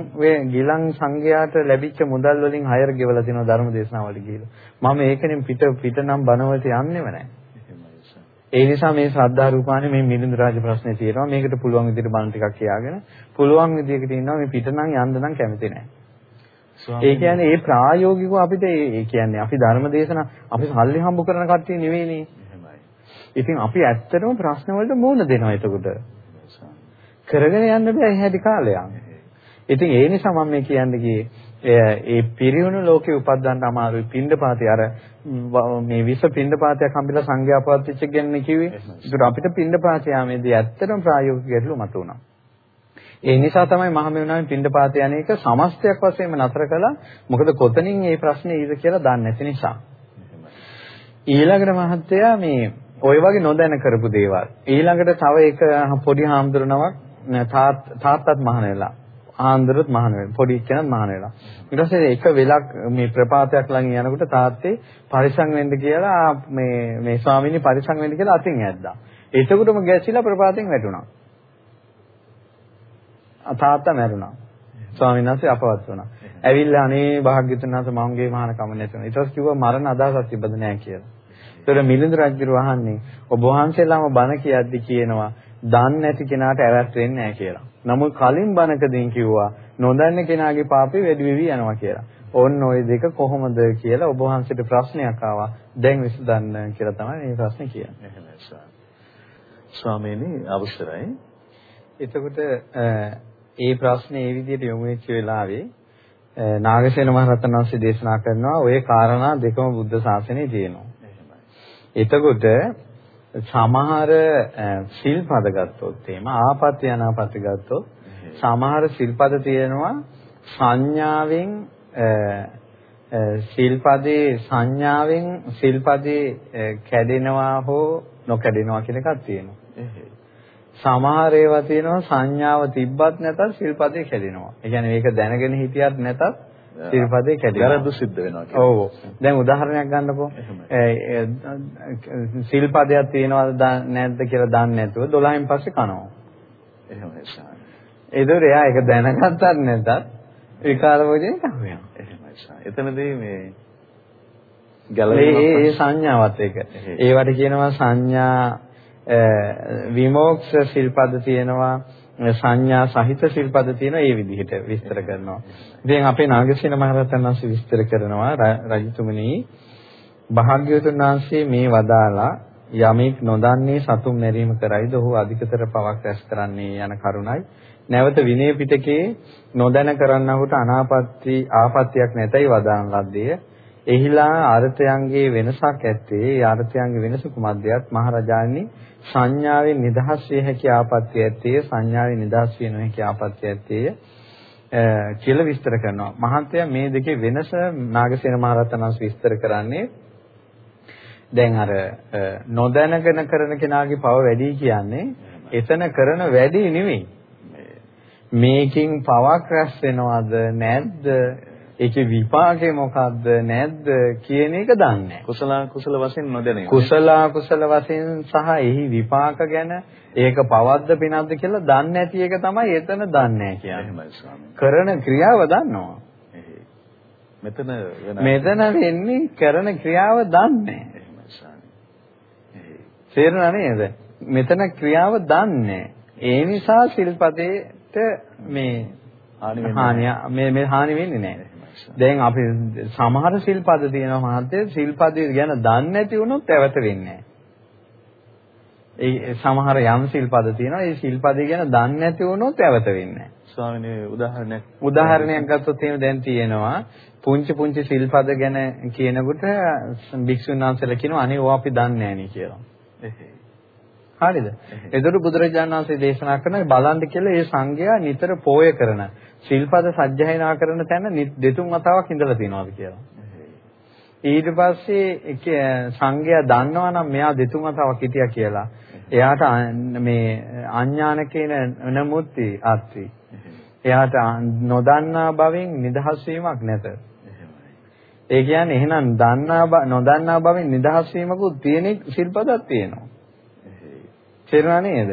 B: ගිලන් සංඝයාට ලැබිච්ච මුදල් වලින් හයර ගෙවලා තියෙනවා ධර්ම දේශනාවලට ගිහිල්ලා. මම ඒකෙන් පිට පිට නම් බණවලට යන්නේම නැහැ. ඒ නිසා මේ ශ්‍රද්ධා රූපානේ මේ මිලිඳු රාජ ප්‍රශ්නේ තියෙනවා. මේකට පුළුවන් විදිහට බණ ටිකක් කියාගෙන පුළුවන් විදිහකට ඉන්නවා මේ පිට නම් යන්න නම් කැමති නැහැ. ඒ කියන්නේ ඒ ප්‍රායෝගිකව අපිට ඒ කියන්නේ අපි ධර්ම දේශනා අපි සල්ලි හම්බ කරන කට්ටිය නෙවෙයිනේ. ඉතින් අපි ඇත්තටම ප්‍රශ්න වලට මුහුණ දෙනවා එතකොට. කරගෙන යන්න බෑ හැටි කාලයක්. ඉතින් ඒ නිසා මම මේ කියන්නේ ඒ පිරිවුණු ලෝකේ උපද්දන්න අමාරුයි පින්ඩපාතේ අර මේ විස පින්ඩපාතයක් හම්බෙලා සංඝයා පවත්විච්ච ගැන කිව්වේ. ඒකට අපිට පින්ඩපාත යාමේදී ඇත්තටම ප්‍රායෝගික ගැටලු මතුවුණා. ඒ නිසා තමයි මහමෙවුනාවේ පින්ඩපාත යන්නේක සමස්තයක් වශයෙන්ම නතර කළා. මොකද කොතනින් මේ ප්‍රශ්නේ ඊද කියලා දන්නේ නැති නිසා. ඊළඟට මහත්තයා මේ ওই වගේ නොදැන කරපු දේවල්. ඊළඟට තව එක පොඩි හාමුදුරනමක් තාත්තත් මහාන වෙලා. ආන්දරත් මහාන වෙලා. පොඩි කෙනත් මහාන වෙලා. ඊට පස්සේ එක වෙලක් මේ ප්‍රපාතයක් ළඟ යනකොට තාත්තේ පරිසං වෙන්න කියලා මේ මේ ස්වාමීනි පරිසං වෙන්න කියලා අතින් ඇද්දා. එතකොටම ගැසිලා ප්‍රපාතෙන් වැටුණා. තාත්තා මැරුණා. ස්වාමීන් වහන්සේ අපවත් වුණා. ඇවිල්ලා අනේ භාග්‍යතුන් වහන්සේ මංගේ මහාන කම නැතුණා. ඊට පස්සේ කිව්වා මරණ අදහසක් තිබ්බද නැහැ කියලා. ඒතර මිලිඳු රජු වහන්නේ ඔබ වහන්සේලාම බණ කියද්දි කියනවා දන්නේ නැති කෙනාට ඇවැත් වෙන්නේ නැහැ කියලා. නමුත් කලින් බණකදීන් කිව්වා නොදන්න කෙනාගේ පාපේ වැඩි වෙවි යනවා කියලා. ඕන්න ওই දෙක කොහොමද කියලා ඔබ වහන්සේට ප්‍රශ්නයක් ආවා. දැන් විසඳන්න කියලා තමයි මේ ප්‍රශ්නේ කියන්නේ.
A: එහෙමයි ස්වාමීනි අවසරයි.
B: එතකොට ඒ ප්‍රශ්නේ ඒ විදිහට යොමු වෙච්ච වෙලාවේ නාගසේන මහරහතන් වහන්සේ දේශනා කරනවා ওই කාරණා දෙකම බුද්ධ ශාසනයේ තියෙනවා. එතකොට සමහර සිල්පද ගත්තොත් එහෙම ආපත්‍ය අනාපත්‍ය ගත්තොත් සමහර සිල්පද තියෙනවා සංඥාවෙන් සිල්පදේ සංඥාවෙන් සිල්පදේ කැඩෙනවා හෝ නොකැඩෙනවා කියන එකක් තියෙනවා. සමහර ඒවා තියෙනවා සංඥාව තිබ්බත් නැතත් සිල්පදේ කැඩෙනවා. ඒ කියන්නේ මේක දැනගෙන හිටියත් නැතත් සිල්පදේ කැඩෙනවා.
A: වැරදු සිද්ධ වෙනවා කියලා.
B: ඔව්. දැන් උදාහරණයක් ගන්නකො. සිල්පදයක් තියෙනවද නැද්ද කියලා දන්නේ නැතුව 12න් පස්සේ කනවා.
A: එහෙමයි සාරා.
B: ඒතකොට එයා ඒක දැනගත්තත් නැතත් විකාර භෝජනේ කනවා.
A: එහෙමයි සාරා. එතනදී මේ
B: ගැලවෙන ඒ සංඥාවත් එක. ඒවට කියනවා සංඥා විමෝක්ෂ සිල්පද තියෙනවා සංඥා සහිත සිල්පද තියෙන ඒ විදිහට විස්තර කරනවා. ඉතින් අපේ නාගසේන මහරහතන් වහන්සේ විස්තර කරනවා රජතුමනි භාග්‍යවතුන් වහන්සේ මේ වදාලා යමෙක් නොදන්නේ සතුන් මැරීම කරයිද ඔහු අධිකතර පවක් රැස් කරන්නේ යන කරුණයි. නැවත විනය පිටකේ නොදැන කරන්නහුට අනාපත්‍ති ආපත්‍යක් නැතයි වදාන ලද්දේ. එහිලා අර්ථයන්ගේ වෙනසක් ඇත්තේ. ඒ අර්ථයන්ගේ වෙනස කුමක්දයත් මහරජාණනි සංඥාවෙන් නිදහස් විය හැකි ආපත්‍ය ඇත්තේ සංඥාවෙන් නිදහස් විය නොහැකි ආපත්‍ය ඇත්තේ කියලා විස්තර කරනවා. මහත්ය මේ දෙකේ වෙනස නාගසේන මහරහතන් වහන්සේ විස්තර කරන්නේ දැන් අර නොදැනගෙන කරන කෙනාගේ පව වැඩි කියන්නේ එතන කරන වැඩි නෙවෙයි. මේකෙන් පවක් රැස් වෙනවද නැද්ද ඒකේ විපාකේ මොකද්ද නැද්ද කියන එක දන්නේ නැහැ.
A: කුසල කුසල වශයෙන් නොදැනේ.
B: කුසල කුසල වශයෙන් සහ එහි විපාක ගැන ඒක පවද්ද පිනක්ද කියලා දන්නේ නැති එක තමයි එතන දන්නේ නැහැ කියන්නේ. කරන ක්‍රියාව දන්නවා.
A: මෙතන
B: මෙතන වෙන්නේ කරන ක්‍රියාව දන්නේ තේරුණා නේද? මෙතන ක්‍රියාව දන්නේ. ඒ නිසා සිල්පදේට මේ හානිය මේ මේ හානි වෙන්නේ නැහැ. දැන් අපි සමහර සිල්පද තියෙනවා මහත්තයා. සිල්පද ගැන දන්නේ නැති වුණොත් ඇවත වෙන්නේ ඒ සමහර යම් සිල්පද තියෙනවා. ඒ සිල්පද ගැන දන්නේ නැති වුණොත් ඇවත වෙන්නේ
A: ස්වාමිනේ උදාහරණයක්.
B: උදාහරණයක් ගත්තොත් එහෙම දැන් තියෙනවා. පුංචි පුංචි සිල්පද ගැන කියනකොට භික්ෂුන් වහන්සේලා කියනවා අනේ ඕවා අපි දන්නේ නැහැ කියලා. හරිද? එතකොට බුදුරජාණන් වහන්සේ දේශනා කරන බලන්න කියලා ඒ සංඝයා නිතර පෝය කරන ශිල්පද සජ්ජායනා කරන තැන දෙතුන් වතාවක් ඉඳලා තියෙනවාද කියලා. ඊට පස්සේ සංඝයා දන්නවා නම් මෙයා දෙතුන් වතාවක් හිටියා කියලා. එයාට මේ අඥාන කියන නමුත්ති ආත්‍රි. එයාට නොදන්නා බවෙන් නිදහස් වීමක් නැත. ඒ කියන්නේ එහෙනම් දන්නා නොදන්නා බවෙන් නිදහස් වීමකුත් තියෙන ශිල්පදක් තියෙනවා. තේරුණා නේද?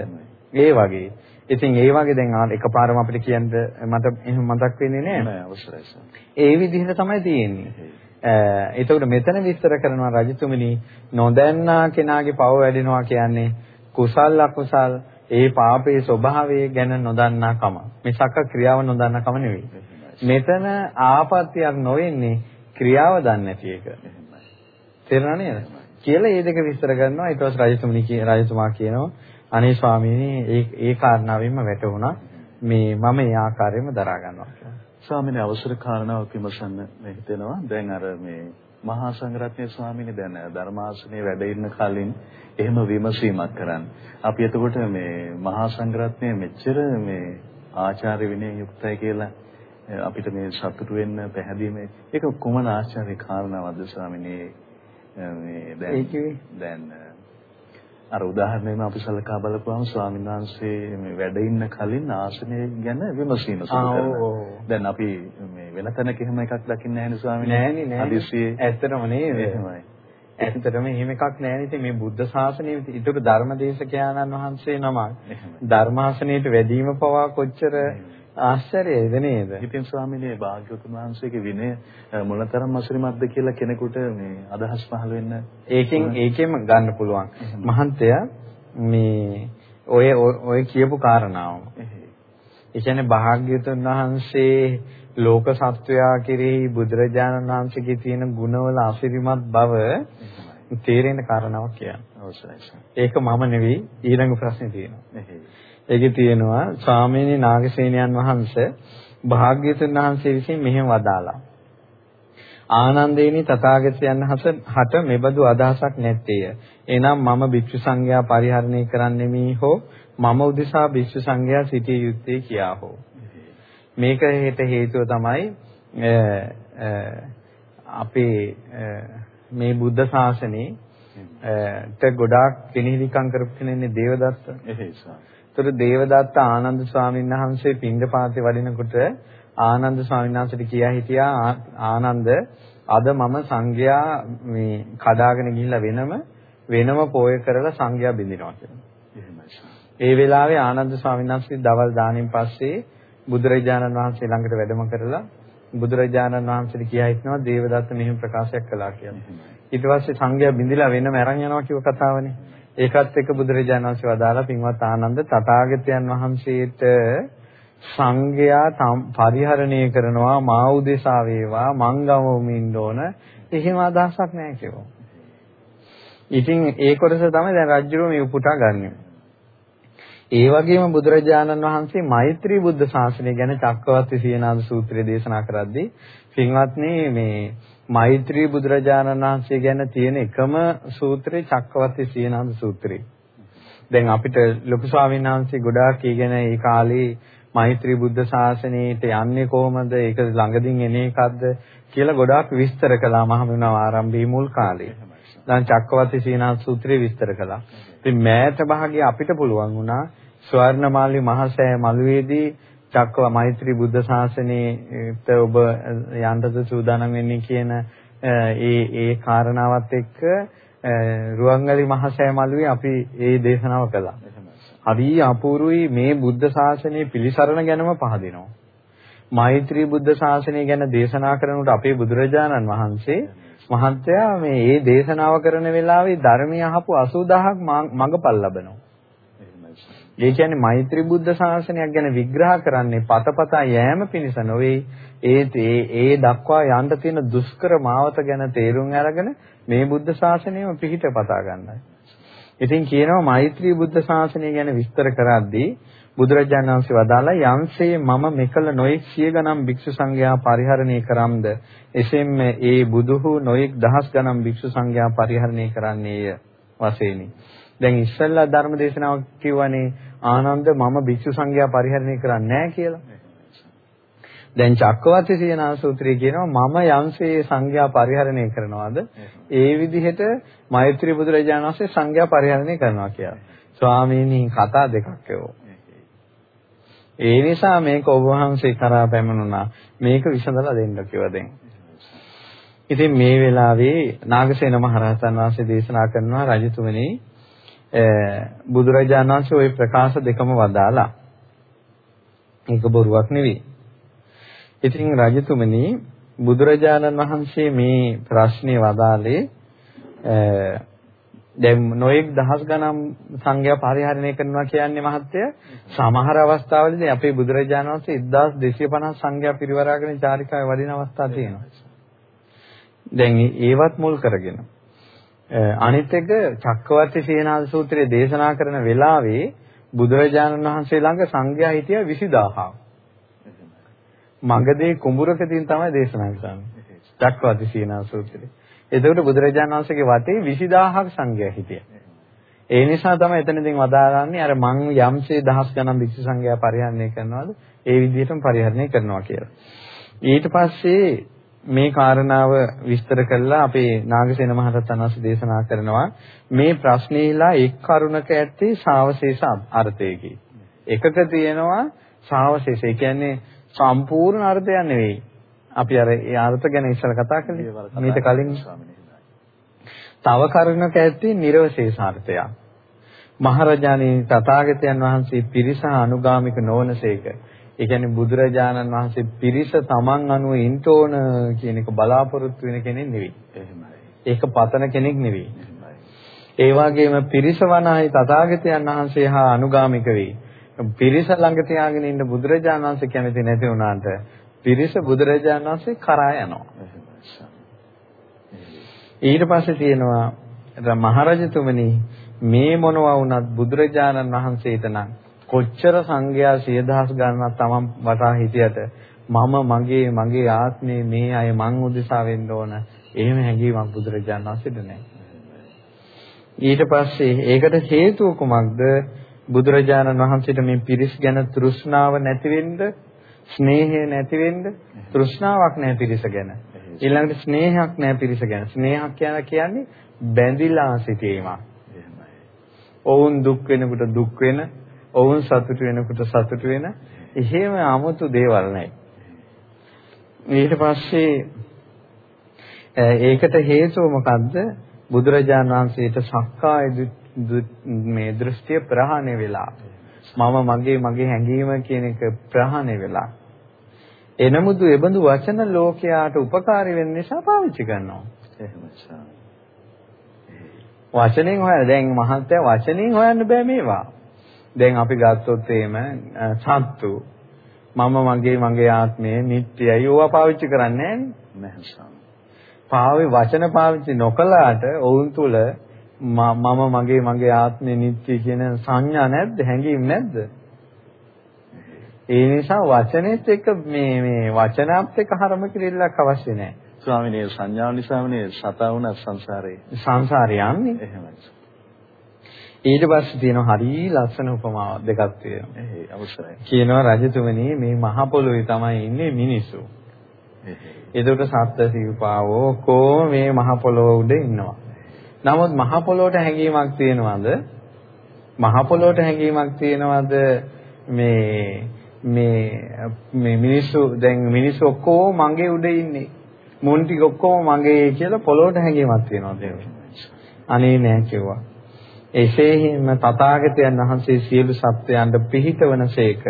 B: ඒ වගේ. ඉතින් ඒ වගේ දැන් එකපාරම අපිට කියන්න මට එහෙම මතක් වෙන්නේ නෑ.
A: නෑ අවශ්‍යයි.
B: ඒ විදිහට තමයි තියෙන්නේ. එතකොට මෙතන විස්තර කරනවා රජතුමනි නොදන්නා කෙනාගේ පව වැඩෙනවා කියන්නේ කුසල් අකුසල් ඒ පාපයේ ස්වභාවය ගැන නොදන්නා කම. මිසක ක්‍රියාව නොදන්නා කම නෙවෙයි. මෙතන ආපත්‍යක් නොවෙන්නේ ක්‍රියාව දන්නේ නැති එක. තේරුණා නේද? කියලා මේ දෙක විස්තර කරනවා. ඊට පස්සේ රජතුමනි රජතුමා කියනවා අනේ ස්වාමීනි ඒ ඒ කාරණාවෙන්ම වැටුණා මේ මම ඒ ආකාරයෙන්ම දරා ගන්නවා කියලා.
A: ස්වාමීනි අවසර කාරණාවක් විමසන්න මේ හිතෙනවා. දැන් අර මේ මහා සංඝරත්නයේ ස්වාමීනි දැන් ධර්මාසනයේ වැඩ ඉන්න කලින් එහෙම විමසීමක් කරන්න. අපි එතකොට මේ මහා සංඝරත්නයේ මෙච්චර මේ ආචාර්ය විනය යුක්තයි කියලා අපිට මේ සතුටු වෙන්න පැහැදීමේ ඒක කොමන ආචාර්ය කාරණාවක්ද ස්වාමීනි මේ දැන් දැන් අර උදාහරණයම අපි සලකා බලපුවම ස්වාමීන් වහන්සේ මේ වැඩ ඉන්න කලින් ආසනය ගැන විමසීම සිදු කරනවා. දැන් අපි මේ වෙන තැනක එහෙම එකක් දකින්නේ නැහැ නේ ස්වාමීන්
B: වහන්සේ. නෑනේ නෑ. ඇත්තටම නේද? එහෙමයි. ඇත්තටම එහෙම එකක් නැහැ නේ. මේ බුද්ධ ශාසනයේ ඊටු ධර්මදේශකයාණන් වහන්සේ නමක් ධර්මාසනයට වැඩිම පවා කොච්චර ආශ්චර්යයිද නේද?
A: ඉතින් ස්වාමීනි භාග්‍යවතුන් වහන්සේගේ විනය මොනතරම් අසිරිමත්ද කියලා කෙනෙකුට මේ අදහස් පහළ වෙන්න
B: ඒකෙන් ඒකෙම ගන්න පුළුවන්. මහන්තය මේ ඔය ඔය කියපු කාරණාවම. ඒ කියන්නේ භාග්‍යවතුන් වහන්සේ ලෝක සත්වයා කෙරෙහි බුදුරජාණන් වහන්සේගේ තියෙන ගුණවල අසිරිමත් බව තේරෙන කාරණාවක් කියන්නේ. ඒක මම නෙවෙයි ඊළඟ ප්‍රශ්නේ තියෙනවා. ඒකේ තියෙනවා ස්වාමීනි නාගසේනයන් වහන්සේ භාග්‍යතුන් වහන්සේ විසින් මෙහෙම වදාලා. ආනන්දේනි තථාගතයන් හට මෙබඳු අදහසක් නැත්තේය. එනම් මම භික්ෂු සංඝයා පරිහරණය කරන්නෙමි හෝ මම උදෙසා භික්ෂු සංඝයා සිටිය යුත්තේ කියා හෝ. මේක හේත හේතුව තමයි අපේ මේ බුද්ධ ශාසනේ ට ගොඩාක් කෙනෙහිලිකම් කරපු කෙනෙන්නේ දේවදත්ත.
A: එහෙයි
B: ඒතර දේවදත්ත ආනන්ද ස්වාමීන් වහන්සේ පින්ඩපාතේ වඩිනකොට ආනන්ද ස්වාමීන් වහන්සේට කියා හිටියා ආනන්ද අද මම සංඝයා මේ කඩාගෙන ගිහිල්ලා වෙනම වෙනම පෝය කරලා සංඝයා බින්දිනවා කියලා. ඒ වෙලාවේ ආනන්ද ස්වාමීන් වහන්සේ දවල් දානින් පස්සේ බුදුරජාණන් වහන්සේ ළඟට වැඩම කරලා බුදුරජාණන් වහන්සේට කියා හිටනවා දේවදත්ත මෙහෙම ප්‍රකාශයක් කළා කියලා. ඊට පස්සේ සංඝයා බින්දිලා වෙනම අරන් යනවා කියව කතාවනේ. ඒකත් එක්ක බුදුරජාණන් වහන්සේ වදාලා පින්වත් ආනන්ද තථාගතයන් වහන්සේට සංඝයා පරිහරණය කරනවා මා උදෙසා වේවා මං ගමමින් ඕන එහෙම අදහසක් නැහැ කියෝ. ඉතින් ඒ කොටස තමයි දැන් රජුරෝ මේ උපුටා ගන්නෙ. ඒ වගේම බුදුරජාණන් වහන්සේ මෛත්‍රී බුද්ධ ශාසනය ගැන චක්කවර්ති සීනාද සූත්‍රය දේශනා කරද්දී පින්වත්නි මේ මෛත්‍රී බුදුරජාණන් වහන්සේ ගැන තියෙන එකම සූත්‍රේ චක්කවර්ති සීනාද සූත්‍රය. දැන් අපිට ලොකු ස්වාමීන් වහන්සේ ගොඩාක් ඊගෙන ඒ කාලේ මෛත්‍රී බුද්ධ ශාසනයට යන්නේ කොහොමද? ඒක ළඟදින් එන එකක්ද කියලා ගොඩාක් විස්තර කළා මහමුණා ආරම්භයේ මුල් කාලේ. දැන් චක්කවර්ති සීනාද සූත්‍රය විස්තර කළා. ඉතින් මෑත භාගයේ අපිට පුළුවන් වුණා ස්වර්ණමාලි මහසෑය මළුවේදී චක්කව මෛත්‍රී බුද්ධ ශාසනයේට ඔබ යන්නද සූදානම් වෙන්නේ කියන ඒ ඒ කාරණාවත් එක්ක රුවන්වැලි මහසෑය මළුවේ අපි ඒ දේශනාව කළා. හරි අපූර්වයි මේ බුද්ධ ශාසනය පිළිසරණ ගැනම පහදිනවා. මෛත්‍රී බුද්ධ ශාසනය ගැන දේශනා කරනකොට අපේ බුදුරජාණන් වහන්සේ මහත්තයා මේ ඒ දේශනාව කරන වෙලාවේ ධර්මය අහපු 80000ක් මඟපල් ලබනවා. ඒ කියන්නේ මෛත්‍රී බුද්ධ ශාසනයක් ගැන විග්‍රහ කරන්නේ පතපතා යෑම පිණිස නොවේ. ඒ ඒ දක්වා යන්න තියෙන දුෂ්කර මාවත ගැන තේරුම් අරගෙන මේ බුද්ධ ශාසනයම පිහිට පතා ගන්නයි. ඉතින් කියනවා මෛත්‍රී බුද්ධ ශාසනය ගැන විස්තර කරද්දී බුදුරජාණන් වහන්සේ වදාලා යම්සේ මම මෙකල නොඑක් සිය ගණන් භික්ෂු සංඝයා පරිහරණය කරම්ද එසේම ඒ බුදුහු නොඑක් දහස් ගණන් භික්ෂු සංඝයා පරිහරණය කරන්නේය වශයෙන්ි. දැන් ඉස්සෙල්ලා ධර්ම දේශනාවක් කිව්වනේ ආනන්ද මම භික්ෂු සංඝයා පරිහරණය කරන්නේ නැහැ කියලා. දැන් චක්කවර්ති සීනා සූත්‍රය කියනවා මම යම්සේ සංඝයා පරිහරණය කරනවාද ඒ විදිහට මෛත්‍රී බුදුරජාණන් වහන්සේ සංඝයා පරිහරණය කරනවා කියලා. ස්වාමීනි කතා දෙකක් ඒවෝ. ඒ නිසා මේක ඔබ වහන්සේ කරා පැමිණුණා. මේක විසඳලා දෙන්න කිව්වා දැන්. ඉතින් මේ වෙලාවේ නාගසේන මහරහතන් වහන්සේ දේශනා කරනවා රජතුමනි බුදුරජාණන් වහන්සේ ওই ප්‍රකාශ දෙකම වදාලා. ඒක බොරුවක් නෙවෙයි. ඉතින් රජතුමනි බුදුරජාණන් වහන්සේ මේ ප්‍රශ්නේ වදාලේ දැන් නොඑක් දහස් ගණන් සංඝයා පරිහරණය කරනවා කියන්නේ මහත්ය සමහර අවස්ථාවලදී අපේ බුදුරජාණන් වහන්සේ 1250 සංඝයා පිරිවරාගෙන චාරිකාවේ වඩින අවස්ථා තියෙනවා. දැන් ඒවත් මුල් කරගෙන අනිත් එක චක්කවර්ති සීනාද සූත්‍රයේ දේශනා කරන වෙලාවේ බුදුරජාණන් වහන්සේ ළඟ සංඝයා හිටියා 20000ක්. මගදී කුඹුරකදීන් තමයි දේශනා කරන්නේ. චක්කවර්ති සීනාද සූත්‍රයේ. එතකොට බුදුරජාණන් වහන්සේගේ වටේ 20000ක් සංඝයා හිටියා. ඒ නිසා තමයි එතනදී වදාරන්නේ අර මං යම්සේ දහස් ගණන් භික්ෂු සංඝයා පරිහරණය කරනවාද ඒ විදිහටම පරිහරණය කරනවා කියලා. ඊට පස්සේ මේ කාරණාව විස්තර කළා අපේ නාගසේන මහරහතන් වහන්සේ දේශනා කරනවා මේ ප්‍රශ්නේලා එක් කරුණක ඇත්තේ සාවශේෂ අර්ථයකි. එකක තියෙනවා සාවශේෂ. ඒ කියන්නේ සම්පූර්ණ අර්ථයක් නෙවෙයි. අපි අර ඒ අර්ථ ගැන ඉස්සර කතා කළේ. මීට කලින් තව කරුණක ඇත්තේ නිර්වශේෂාර්ථයක්. මහරජාණන් තථාගතයන් වහන්සේ පිරිස අනුගාමික නොවනසේක. ඒ කියන්නේ බුදුරජාණන් වහන්සේ පිරිස තමන් අනුව ඉන්න ඕන කියන එක බලාපොරොත්තු වෙන කෙනෙක් නෙවෙයි. එහෙමයි. ඒක පතන කෙනෙක් නෙවෙයි. ඒ වගේම පිරිස වනායි තථාගතයන් වහන්සේ හා අනුගාමික වෙයි. පිරිස ළඟ තියාගෙන ඉන්න බුදුරජාණන් වහන්සේ කැමති නැති වුණාට පිරිස බුදුරජාණන් වහන්සේ කරා යනවා. ඊට පස්සේ තියෙනවා මහරජතුමනි මේ මොනවා වුණත් බුදුරජාණන් වහන්සේට නම් කොච්චර සංඝයා සිය දහස් ගණනක් තමන් වටා හිටියට මම මගේ මගේ ආත්මේ මේ අය මං උදෙසා වෙන්න ඕන එහෙම හැඟීමක් බුදුරජාණන් වහන්සේට නැහැ. ඊට පස්සේ ඒකට හේතුව කුමක්ද? බුදුරජාණන් වහන්සේට මේ පිරිස් ගැන තෘෂ්ණාව නැති වෙන්න ස්නේහය නැති වෙන්න තෘෂ්ණාවක් නැහැ පිරිස ගැන. ඊළඟට ස්නේහයක් නැහැ පිරිස ගැන. ස්නේහයක් කියලා කියන්නේ බැඳිලා සිටීමක්. ඔවුන් දුක් වෙනකොට දුක් වෙන, ඔවුන් සතුට වෙනකොට සතුට වෙන, එහෙම 아무තු දේවල් නැහැ. ඊට පස්සේ ඒකට හේතුව මොකද්ද? බුදුරජාණන් වහන්සේට සක්කාය මේ දෘෂ්ටිය ප්‍රහාණය වෙලා මම මගේ මගේ හැඟීම කියන එක ප්‍රහාණය වෙලා එනමුදු එබඳු වචන ලෝකයාට උපකාරී වෙන්න නිසා පාවිච්චි කරනවා. එහෙමයි. වචනෙන් හොයන දැන් මහත්ය වචනෙන් හොයන්න බෑ මේවා. දැන් අපි ගත්තොත් එහෙම සත්තු මම මගේ මගේ ආත්මය නිට්ටයයි ඕවා පාවිච්චි කරන්නේ නැහැ පාවි වචන පාවිච්චි නොකලාට ඔවුන් තුල මම මගේ මගේ ආත්මය නිට්ටය කියන සංඥා නැද්ද හැඟීම් නැද්ද ඒ නිසා වචනේත් එක්ක මේ මේ වචනාත් එක්ක හරම කිරිල්ලක් අවශ්‍ය නැහැ.
A: ස්වාමිනේ සංඥාව නිසාමනේ සතා වුණ සංසාරේ.
B: සංසාරේ යන්නේ.
A: එහෙමයි.
B: ඊට පස්සේ තියෙන හරි ලස්සන උපමාවක් දෙකක් තියෙනවා.
A: එහේ අවශ්‍යයි.
B: කියනවා රජතුමනි මේ මහ පොළොවේ තමයි ඉන්නේ මිනිස්සු. එතකොට සත්ත්ව සිව්පාවෝ කොහොම මේ මහ පොළොව උඩ ඉන්නවා. නමුත් මහ පොළොවට හැඟීමක් තියෙනවද? මහ පොළොවට හැඟීමක් තියෙනවද මේ මේ මේ මිනිස්සු දැන් මිනිස්සු ඔක්කොම මගේ උඩ ඉන්නේ. මුන් ටික ඔක්කොම මගේ කියලා පොළොවට හැංගීමක් තියෙනවා දෙවියන්. අනේ නෑ කිව්වා. එසේහිම තථාගතයන් වහන්සේ සියලු සත්වයන්ට පිහිටවනසේක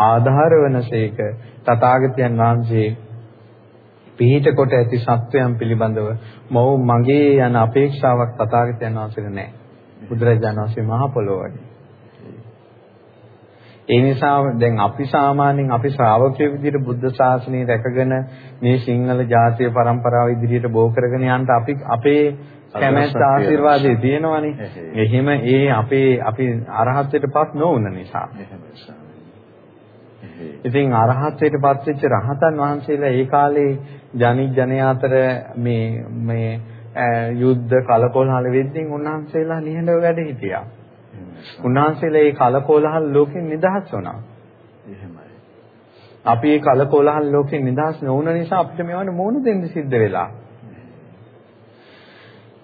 B: ආධාර වනසේක තථාගතයන් වහන්සේ පිහිට කොට ඇති සත්වයන් පිළිබඳව මොව් මගේ යන අපේක්ෂාවක් තථාගතයන් වහන්සේට නැහැ. බුදුරජාණන් වහන්සේ මහ පොළොව වගේ. ඒ නිසා දැන් අපි සාමාන්‍යයෙන් අපි ශ්‍රාවකයෝ විදිහට බුද්ධ ශාසනය රැකගෙන මේ සිංහල ජාතිය પરම්පරාව ඉදිරියට බෝ කරගෙන යන්න අපි අපේ කැමැත්ත ආශිර්වාදේ තියෙනවනේ. එහෙම ඒ අපේ අපි අරහත්ත්වයටපත් නොවුන නිසා. ඉතින් අරහත්ත්වයටපත් වෙච්ච රහතන් වහන්සේලා ඒ කාලේ ජනික ජනයා අතර මේ මේ යුද්ධ කලකොලහල වෙද්දී උන්වහන්සේලා නිහඬව වැඩ හිටියා. උන්වහන්සේලා මේ කලකොලහල ලෝකෙන් නිදහස් වුණා. එහෙමයි. අපි මේ කලකොලහල ලෝකෙන් නිදහස් නොවුන නිසා අපිට මේවට මුහුණ දෙන්න සිද්ධ වෙලා.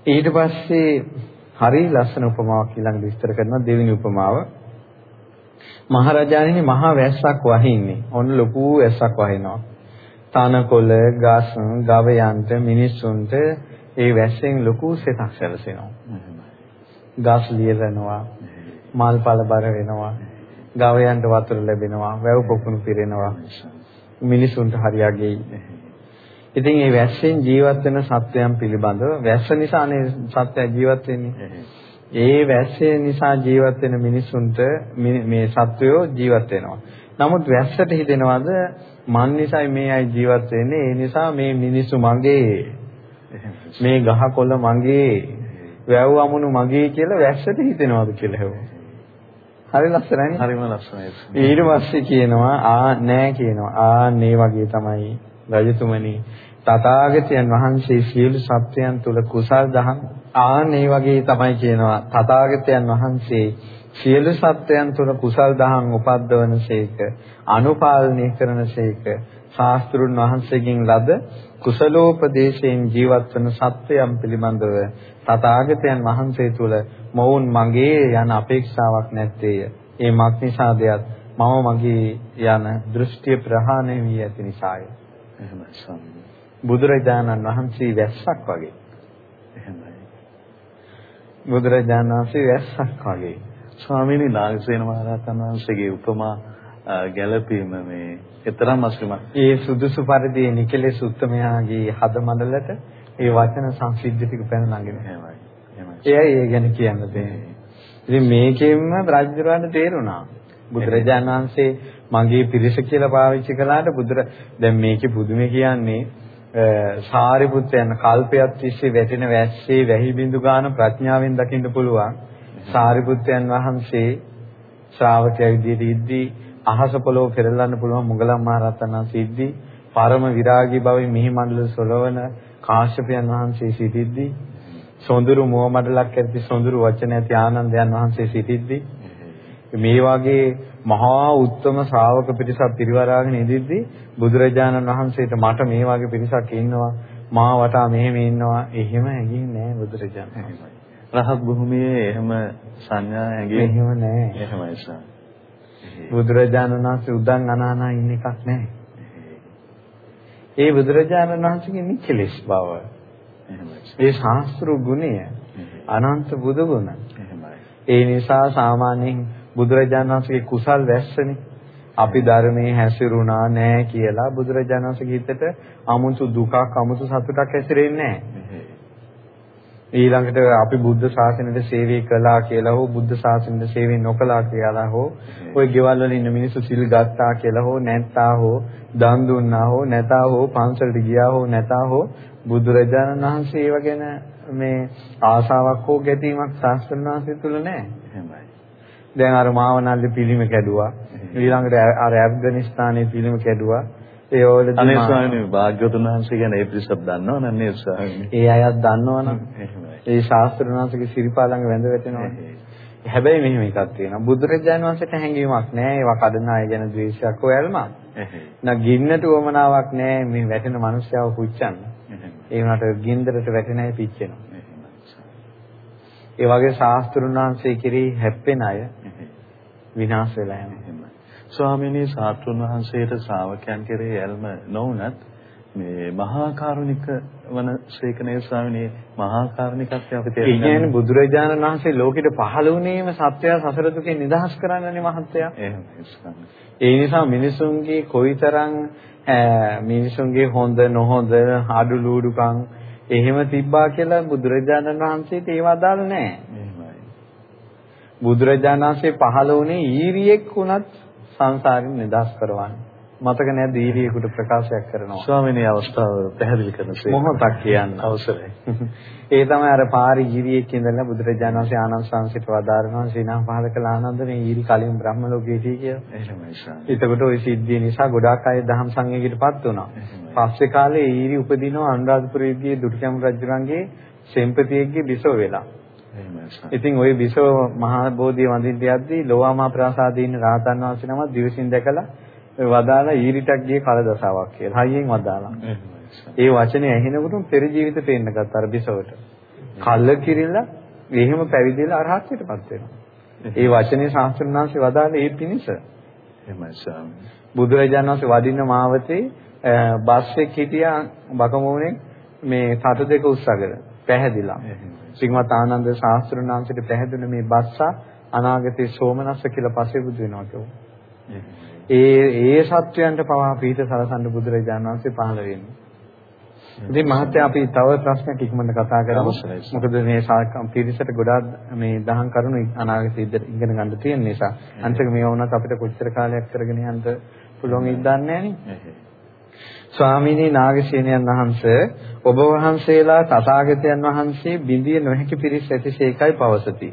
B: ඊට පස්සේ හරි ලස්සන උපමාවක් ඊළඟ විස්තර කරනවා දෙවෙනි උපමාව. මහරජාණෙනි මහා වැස්සක් වහින්නේ. ඔන්න ලොකු වැස්සක් වහිනවා. තනකොළ, ගස්, ගවයන්ට, මිනිස්සුන්ට ඒ වැස්සෙන් ලොකු සෙතක් සැලසෙනවා. ගස් ලියලනවා. මල් පල බර වෙනවා. ගවයන්ට වතුර ලැබෙනවා. වැව් පොකුණු පිරෙනවා. මිනිසුන්ට හරියගෙයි. ඉතින් මේ වැස්සෙන් ජීවත් වෙන සත්වයන් පිළිබඳව වැස්ස නිසානේ සත්වය ජීවත් වෙන්නේ. ඒ වැස්සේ නිසා ජීවත් වෙන මිනිසුන්ට මේ සත්වයෝ ජීවත් වෙනවා. නමුත් වැස්සට හිතෙනවද මන් නිසායි මේ අය ජීවත් වෙන්නේ. ඒ නිසා මේ මිනිස්සු මගේ. මේ ගහකොළ මගේ. වැව් අමුණු මගේ කියලා වැස්සට හිතෙනවද කියලා. හරි ලස්සනයි.
A: හරිම ලස්සනයි.
B: ඊට පස්සේ කියනවා ආ නෑ කියනවා. ආ මේ වගේ තමයි රජතුමනි තථාගතයන් වහන්සේ සියලු සත්වයන් තුල කුසල් දහම් ආන් මේ වගේ තමයි කියනවා තථාගතයන් වහන්සේ සියලු සත්වයන් තුල කුසල් දහම් උපද්දවනසේක අනුපාලනය කරනසේක ශාස්ත්‍රුන් වහන්සේගෙන් ලද කුසලෝපදේශයෙන් ජීවත් වන සත්වයන් පිළිබඳව තථාගතයන් වහන්සේ තුල මොවුන් මගේ යන අපේක්ෂාවක් නැත්තේය. ඒ මක් නිසාදයක් මම මගේ යන දෘෂ්ටි ප්‍රහාණය වී ඇති නිසාය.
A: එහෙමයි ස්වාමී.
B: බුදුරජාණන් වහන්සේ වැස්සක් වගේ.
A: එහෙමයි.
B: බුදුරජාණන් වහන්සේ වැස්සක් වගේ.
A: ස්වාමීනි නාගසේන මහරහතන් වහන්සේගේ උපමා ගැළපීම මේ ඊතරම් අස්ලිමත්.
B: ඒ සුදුසු පරිදි නිකලෙස් උත්තමයාගේ හද මඩලට ඒ වචන සංසිද්ධ ටික පැන නගින.
A: එහෙමයි.
B: එයයි ඒ ගැන කියන්න දෙන්නේ. ඉතින් මේකෙන්ම රාජ්‍යරවන්න තේරුණා. බුදුරජාණන් වහන්සේ මගේ පිරිස කියලා පාවිච්චි කළාට බුදුර දැන් මේකේ පුදුමේ කියන්නේ සාරිපුත්‍රයන් කල්පයක් තිස්සේ වැටෙන වැස්සේ වැහි බිඳු ගන්න ප්‍රඥාවෙන් දකින්න පුළුවන්. සාරිපුත්‍රයන් වහන්සේ ශ්‍රාවකයා විදිහට ඉද්දී අහස පොළොව පෙරලන්න පුළුවන් මුගලන් මහ රහතන් වහන්සේ ඉද්දී පරම විරාගී බවින් මිහි මණ්ඩල සොලවන කාශ්‍යපයන් වහන්සේ සිටිද්දී සොඳුරු මුව මඩලක් ඇති සොඳුරු වචන ඇති ආනන්දයන් වහන්සේ සිටිද්දී මේ වගේ මහා උත්තම ශ්‍රාවක පිරිසක් පිරිවරාගෙන ඉදිද්දී බුදුරජාණන් වහන්සේට මට මේ වගේ පිරිසක් ඉන්නවා. මා වටා මෙහෙම ඉන්නවා. එහෙම හැඟෙන්නේ නැහැ බුදුරජාණන්
A: රහත් භූමියේ එහෙම සංඥා හැඟෙන්නේ
B: එහෙම නැහැ
A: එහෙමයි සර්.
B: බුදුරජාණන් වහන්සේ උදන් අනානා ඉන්න එකක් නැහැ ඒ බුදුරජාණන් වහන්සේගේ නිකලෙස් බව. ඒ ශාස්ත්‍ර ගුණය අනන්ත බුදු ගුණ. ඒ නිසා සාමාන්‍යයෙන් බුදුරජාණන් වහන්සේගේ කුසල් වැස්සනේ. අපි ධර්මයේ හැසිරුණා නෑ කියලා බුදුරජාණන් වහන්සේගේ හිතට අමුතු දුකක් අමුතු සතුටක් හැසිරෙන්නේ නෑ. ඊළඟට අපි බුද්ධ ශාසනයට සේවය කළා කියලා හෝ බුද්ධ ශාසනයට සේවය නොකළා කියලා හෝ ওই ගෙවල් වල ඉන්න මිනිස්සු සිල් ගත්තා කියලා හෝ නැත්තා හෝ දන් දුන්නා හෝ නැතා හෝ පන්සලට ගියා හෝ නැතා හෝ බුදුරජාණන් වහන්සේ ඒව ගැන මේ ආසාවක් හෝ ගැටීමක් ශාස්ත්‍රඥ වහන්සේ තුල නැහැ. දැන් අර මාවනල්ලි පිළිම කැඩුවා. ඊළඟට අර ඇෆ්ගනිස්තානයේ පිළිම කැඩුවා. ඒ වලදී
A: අනේ ස්වාමීනි භාග්‍යවතුන් වහන්සේ ගැන ඒ පිරිසක් දන්නව නන්නේ ස්වාමීනි.
B: ඒ අයත් දන්නවනම් ඒ ශාස්ත්‍රඥාන්සේගේ සිරිපා ළඟ වැඳ වැටෙනවා. හැබැයි මෙහෙම එකක් තියෙනවා. බුදුරජාණන් වහන්සේට හැඟීමක් නැහැ. ඒවා කඩන අය ගැන ද්වේෂයක් හොයල්මක්. නා ගින්නට උවමනාවක් නැහැ මේ වැටෙන මිනිස්යාව පුච්චන්න. ඒ වුණාට ගින්දරට වැටෙන අය පිච්චෙනවා. ඒ වගේ ශාස්ත්‍රුන් වහන්සේ කෙරෙහි හැප්පෙන අය විනාශ වෙලා යනවා.
A: ස්වාමීනි ශාස්ත්‍රුන් වහන්සේට ශ්‍රාවකයන් කෙරෙහි ඇල්ම නොවුනත් මේ මහා කරුණික වන ශ්‍රේකනේ ස්වාමීනි මහා කරුණිකත්වය අපි තේරුම්
B: ගන්න. බුදුරජාණන් වහන්සේ ලෝකෙට පහළ වුණේම සත්‍යය සසර දුකෙන් නිදහස් කරන්නනේ මහත්තයා. ඒ නිසා මිනිසුන්ගේ කොයිතරම් මිනිසුන්ගේ හොඳ නොහොඳ අඩුලූඩුකම් එහෙම තිබ්බා කියලා බුදුරජාණන් වහන්සේට ඒව අදාළ නැහැ.
A: එහෙමයි.
B: බුදුරජාණන් වහන්සේ පහළ වුණේ ඊරියෙක් වුණත් සංසාරින් නිදහස් කරවන්නේ. මතක නැද්ද ඊරියෙකුට ප්‍රකාශයක් කරනවා.
A: ස්වාමීනි අවස්ථාව පැහැදිලි කරනසේ.
B: මොහොතක් කියන්න.
A: අවසරයි.
B: ඒ තමයි අර පාරි ඊරියෙක් ඉඳලා බුදුරජාණන් වහන්සේ ආනන්ද සංසිත වදාරනවා සීනා පහල කළ ආනන්ද මේ ඊරි කලින් බ්‍රහ්ම ලෝකයේ හිටිය කියලා.
A: එහෙමයි ස්වාමී.
B: එතකොට ওই සිද්ධිය නිසා ගොඩාක් අය දහම් සංඝයකටපත් වුණා. පස්සේ කාලේ ඊරි උපදිනවා අනුරාධපුර යුගයේ දුටුගැමුණු රජුරන්ගේ සෙම්පතියෙක්ගේ බිසව වෙලා. ඉතින් ওই බිසව මහා බෝධිය වඳින්න යද්දී ලෝවාමා ප්‍රාසාදයේ ඉන්න රහතන් වහන්සේ නම දිවසින් දැකලා වදාලා ඊරිටක් ගියේ කලදසාවක් කියලා. හයියෙන් වදාලා. ඒ වචනේ ඇහෙනකොට පෙර ජීවිත පේන්න ගත්තා අර බිසවට. කල්ල කිරිලා එහෙම පැවිදිලා අරහත්ත්වයටපත් වෙනවා. ඒ වචනේ ශාස්ත්‍රඥාන්සේ වදාළේ ඒ පිණිස.
A: එහෙමයි ස්වාමී.
B: බුදුරජාණන් වහන්සේ වදින්න මාවතේ බස් එක හිටියා බකමෝනේ මේ තට දෙක උස්සගෙන පැහැදිලා. සිග්මත් ආනන්ද ශාස්ත්‍රඥාන්සේට පැහැදුන මේ බස්සා අනාගතේ සෝමනස්ස කියලා පස්සේ බුදු වෙනවා කියනවා. ඒ ඒ සත්වයන්ට පවා පීඨ සලසන්න බුදුරජාණන් වහන්සේ පහළ වෙන්නේ. ඉතින් මහත්තයා අපි තව ප්‍රශ්නයක් ඉක්මනට කතා කරමු. මොකද මේ පිරිසට ගොඩාක් මේ දහම් කරුණු අනාගතේ ඉගෙන ගන්න තියෙන නිසා. අන්තික මේව වුණත් අපිට කොච්චර කාලයක් කරගෙන යන්න පුළුවන් ඉඳන්නේ නැහැ ස්වාමීනි නාගසේනයන් වහන්සේ ඔබ වහන්සේලා තථාගතයන් වහන්සේ බිඳිය නොහැකි පිරිස් ඇතිසේකයි පවසති.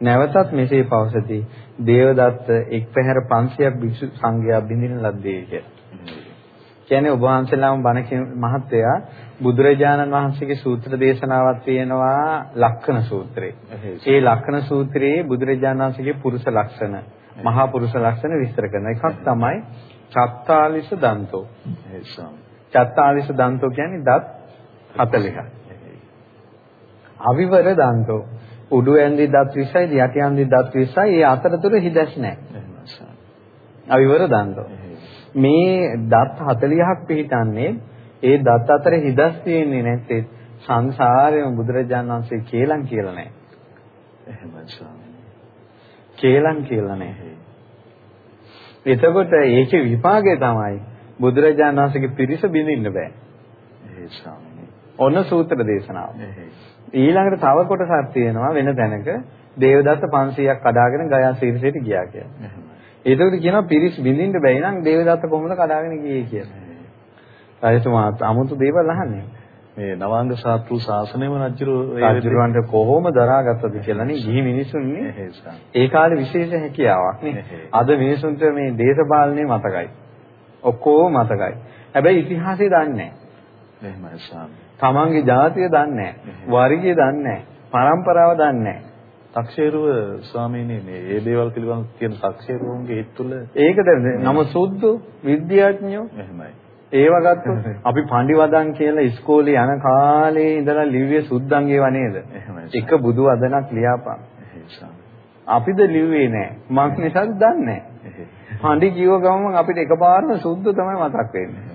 B: නැවතත් මෙසේ පවසති. දේවදත්ත එක් පැහැර 500ක් භික්ෂු සංඝයා බිඳින ලද්දේ කියලා. කියන්නේ ඔබ වහන්සේලාම බණ මහත්තයා බුදුරජාණන් වහන්සේගේ සූත්‍ර දේශනාවක් තියෙනවා ලක්ෂණ සූත්‍රේ. ඒ ලක්ෂණ සූත්‍රයේ බුදුරජාණන් වහන්සේගේ පුරුෂ ලක්ෂණ, මහා පුරුෂ ලක්ෂණ විස්තර කරන එකක් තමයි චත්තාලිස දන්තෝ. චත්තාලිස දන්තෝ කියන්නේ දත් 40ක්. අවිවර දන්තෝ උඩු ඇන්දි දත් 20යි යටි ඇන්දි දත් 20යි ඒ අතරතුර හිදැස් නැහැ. අවිවර දන්තෝ. මේ දත් 40ක් පිටින්නේ ඒ දත් අතර හිදස් තියෙන්නේ නැත්තේ සංසාරේම බුදුරජාණන් වහන්සේ කේලම් කියලා නැහැ.
A: එහෙමයි ස්වාමීනි.
B: කේලම් කියලා නැහැ. එතකොට ඒකේ විපාකය තමයි බුදුරජාණන් වහන්සේගේ පිරිස බිඳින්න බෑ.
A: ඒ ස්වාමීනි.
B: ඔන්න සූත්‍ර දේශනාව. ඊළඟට තව කොටසක් තියෙනවා වෙන තැනක දේවදත්ත 500ක් කඩාගෙන ගයා ශීර්ෂයට ගියා කියලා. ඒකට කියනවා පිරිස් බින්දින්න බැයි නම් දේවදත්ත කොහොමද කඩාගෙන ගියේ කියලා. රජතුමා 아무තු දේවල් අහන්නේ.
A: මේ නවාංග ශාස්ත්‍රු ශාසනයම රජුරු
B: රජුරවන්ට කොහොම දරාගත්තද කියලා නේ ගිහි මිනිසුන්නේ. ඒ කාලේ විශේෂ හැකියාවක් නේ. අද මිනිසුන්ට මේ දේශපාලනේ මතකයි. ඔක්කොම මතකයි. හැබැයි ඉතිහාසය දන්නේ නැහැ.
A: එහෙමයි ස්වාමී.
B: තමන්ගේ ජාතිය දන්නේ නැහැ. වර්ගය දන්නේ නැහැ. පරම්පරාව දන්නේ නැහැ.
A: තක්ෂේරුව ස්වාමීනි මේ මේ දේවල් පිළිබඳව තියෙන තක්ෂේරුවන්ගේ ඒ තුල
B: ඒකද නම සුද්ධ විද්‍යාඥයෝ
A: එහෙමයි.
B: ඒව ගත්තොත් අපි පඬිවදන් කියලා ඉස්කෝලේ යන කාලේ ඉඳලා ලිව්වේ සුද්ධංගේ වනේද? එක බුදු වදනක් ලියාපන්. අපිද ලිව්වේ නෑ. මං නිසාද දන්නේ නෑ. පඬි කිව්ව ගමන් අපිට එකපාරම සුද්ධ තමයි මතක් වෙන්නේ.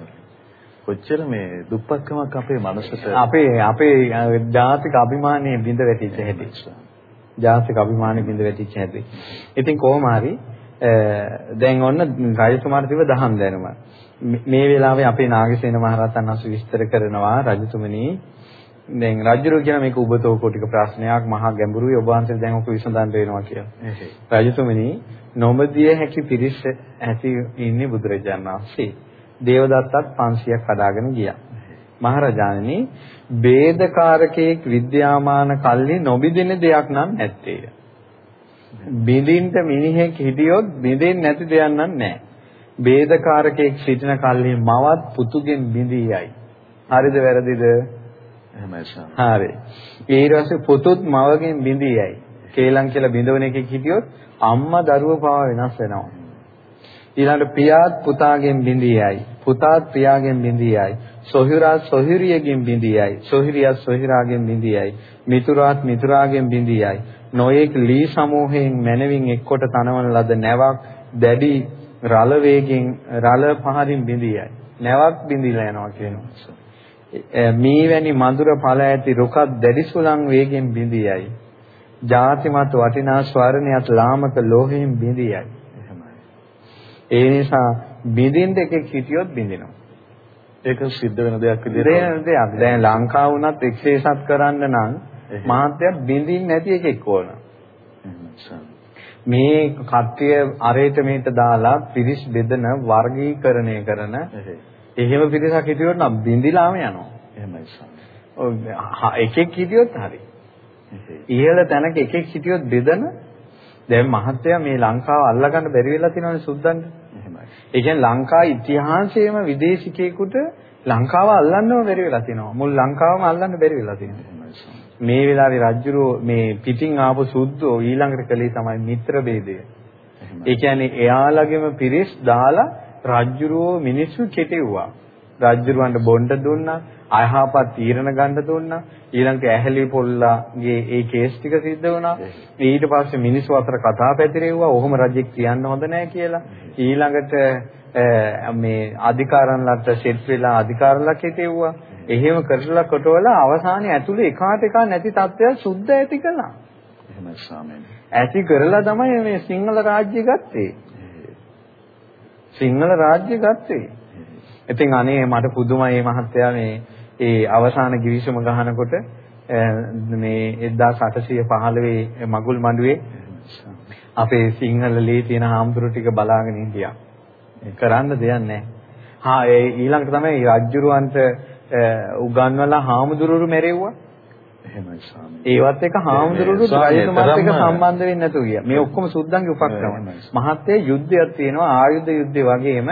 A: කොච්චර මේ දුප්පත්කමක් අපේ මනසට
B: අපේ අපේ ජාතික අභිමානයේ බිඳ වැටිච්ච හැටි. ජාතික අභිමානෙ බිඳ වැටිච්ච හැටි. ඉතින් කොහොම හරි දැන් ඔන්න රජතුමාට තිබ්බ දහම් දැනුම. මේ වෙලාවේ අපේ නාගසේන මහරහතන් වහන්සේ විස්තර කරනවා රජතුමනි දැන් රජුරු කියන මේක උබතෝ කොටික ප්‍රශ්නයක් මහා ගැඹුරුයි ඔබ වහන්සේ දැන් ඔක විසඳන්න වෙනවා කියලා. රජතුමනි නොමදිය හැකි පිරිස ඇති ඉන්නේ බුදුරජාණන් වහන්සේ. දේවදත්තත් 500ක් හදාගෙන ගියා. මහරජාණනි ભેදකාරකයක් විද්‍යාමාන කල්ලි නොබිදින දෙයක් නම් නැත්තේය. බිඳින්ට මිනිහෙක් හිටියොත් බිඳෙන්නේ නැති දෙයක් නම් නැහැ. ભેදකාරකයක් සිටින කල්හි මවත් පුතුගෙන් බිඳියයි. හරිද වැරදිද?
A: එහෙමයි සම්.
B: හරි. ඊට පස්සේ පුතුත් මවගෙන් බිඳියයි. කේලම් කියලා බිඳවන එකෙක් හිටියොත් අම්මා දරුව පාව වෙනස් වෙනවා. ඊළඟට පියාත් පුතාගෙන් බිඳියයි. පුතාත් පියාගෙන් බිඳියයි. සොහිරා සොහිරියගෙන් බිඳියයි. සොහිරියා සොහිරාගෙන් බිඳියයි. මිතුරාත් මිතුරාගෙන් බිඳියයි. නොයෙක් ලී සමූහයෙන් මැනවින් එක්කොට තනවන ලද නැවක් දැඩි රළ වේගෙන් රළ පහරින් බිඳියයි. නැවක් බිඳිලා යනවා කියනවා. මීවැනි මధుර ඵල ඇති රුකක් දැඩි සුළං වේගෙන් බිඳියයි. ජාතිමත් වටිනා ස්වර්ණයත් ලාමක ලෝහයෙන් බිඳියයි. ඒ නිසා බිඳින්න එකෙක් හිටියොත් බිඳිනවා.
A: ඒක සිද්ධ වෙන දෙයක් විදිහට
B: වෙන දෙයක්. දැන් ලංකාව වුණත් එක්සේසත් කරන්න නම් මහත්ය බින්දින් නැති එකෙක් ඕන. මේ කට්ටිය අරේට මේට දාලා පිරිස් බෙදන වර්ගීකරණය කරන එහෙම පිරිසක් හිටියොත් නම් බින්දිලාම යනවා.
A: එහෙමයි සම්.
B: එකෙක් හිටියොත් හරි. ඉහළ තැනක එකෙක් හිටියොත් බෙදන දැන් මහත්තයා මේ ලංකාව අල්ලගන්න බැරි වෙලා තියෙනවනේ සුද්දන්ට.
A: එහෙමයි.
B: ඒ කියන්නේ ලංකා ඉතිහාසයේම විදේශිකයෙකුට ලංකාව අල්ලන්නම බැරි වෙලා තියෙනවා. මුල් ලංකාවම අල්ලන්න බැරි වෙලා තියෙනවා. මේ වෙලාවේ රජුරෝ මේ පිටින් ආපු සුද්දෝ ඊළඟට කළේ තමයි මිත්‍ර ભેදය. ඒ කියන්නේ එයාලගේම පිරිස් දාලා රජුරෝ මිනිස්සු කෙටෙව්වා. රජුරවන්ට බොණ්ඩ දුන්නා, අයහපත් තීරණ ගන්න දුන්නා. ඊළඟට ඇහැලි පොල්ලාගේ ඒ කේස් ටික සිද්ධ වුණා. ඊට පස්සේ මිනිස්සු අතර කතා පැතිරෙව්වා. ඔහොම රජෙක් කියන්න හොඳ නැහැ කියලා. ඊළඟට මේ අධිකාරන්ලට සෙට් වෙලා අධිකාරලක් හිටෙව්වා. එහෙම කරලා කොටවල අවසානයේ ඇතුළේ එකාට එකා නැති තත්ත්වයක් සුද්ධ ඇති කළා.
A: එහෙමයි ස්වාමීනි.
B: ඇති කරලා තමයි මේ සිංහල රාජ්‍ය ගත්තේ. සිංහල රාජ්‍ය ගත්තේ. ඉතින් අනේ මට පුදුමයි මේ මහත්තයා මේ ඒ අවසාන ගිවිසුම ගහනකොට මේ 1815 මගුල් මඬුවේ අපේ සිංහල ලී තියෙන හාමුදුරු ටික බලාගෙන හිටියා. කරන්න දෙයක් නැහැ. හා ඒ ඊළඟට තමයි රජ්ජුරුවන්ට උගන්වලා හාමුදුරුවරු මැරෙව්වා.
A: එහෙමයි ස්වාමී.
B: ඒවත් එක හාමුදුරුවරු රජතුමාත් එක්ක සම්බන්ධ වෙන්නේ නැතුව ගියා. මේ ඔක්කොම සුද්ධන්ගේ උපක්‍රම. මහත්යේ යුද්ධයක් තියෙනවා ආයුධ යුද්ධය වගේම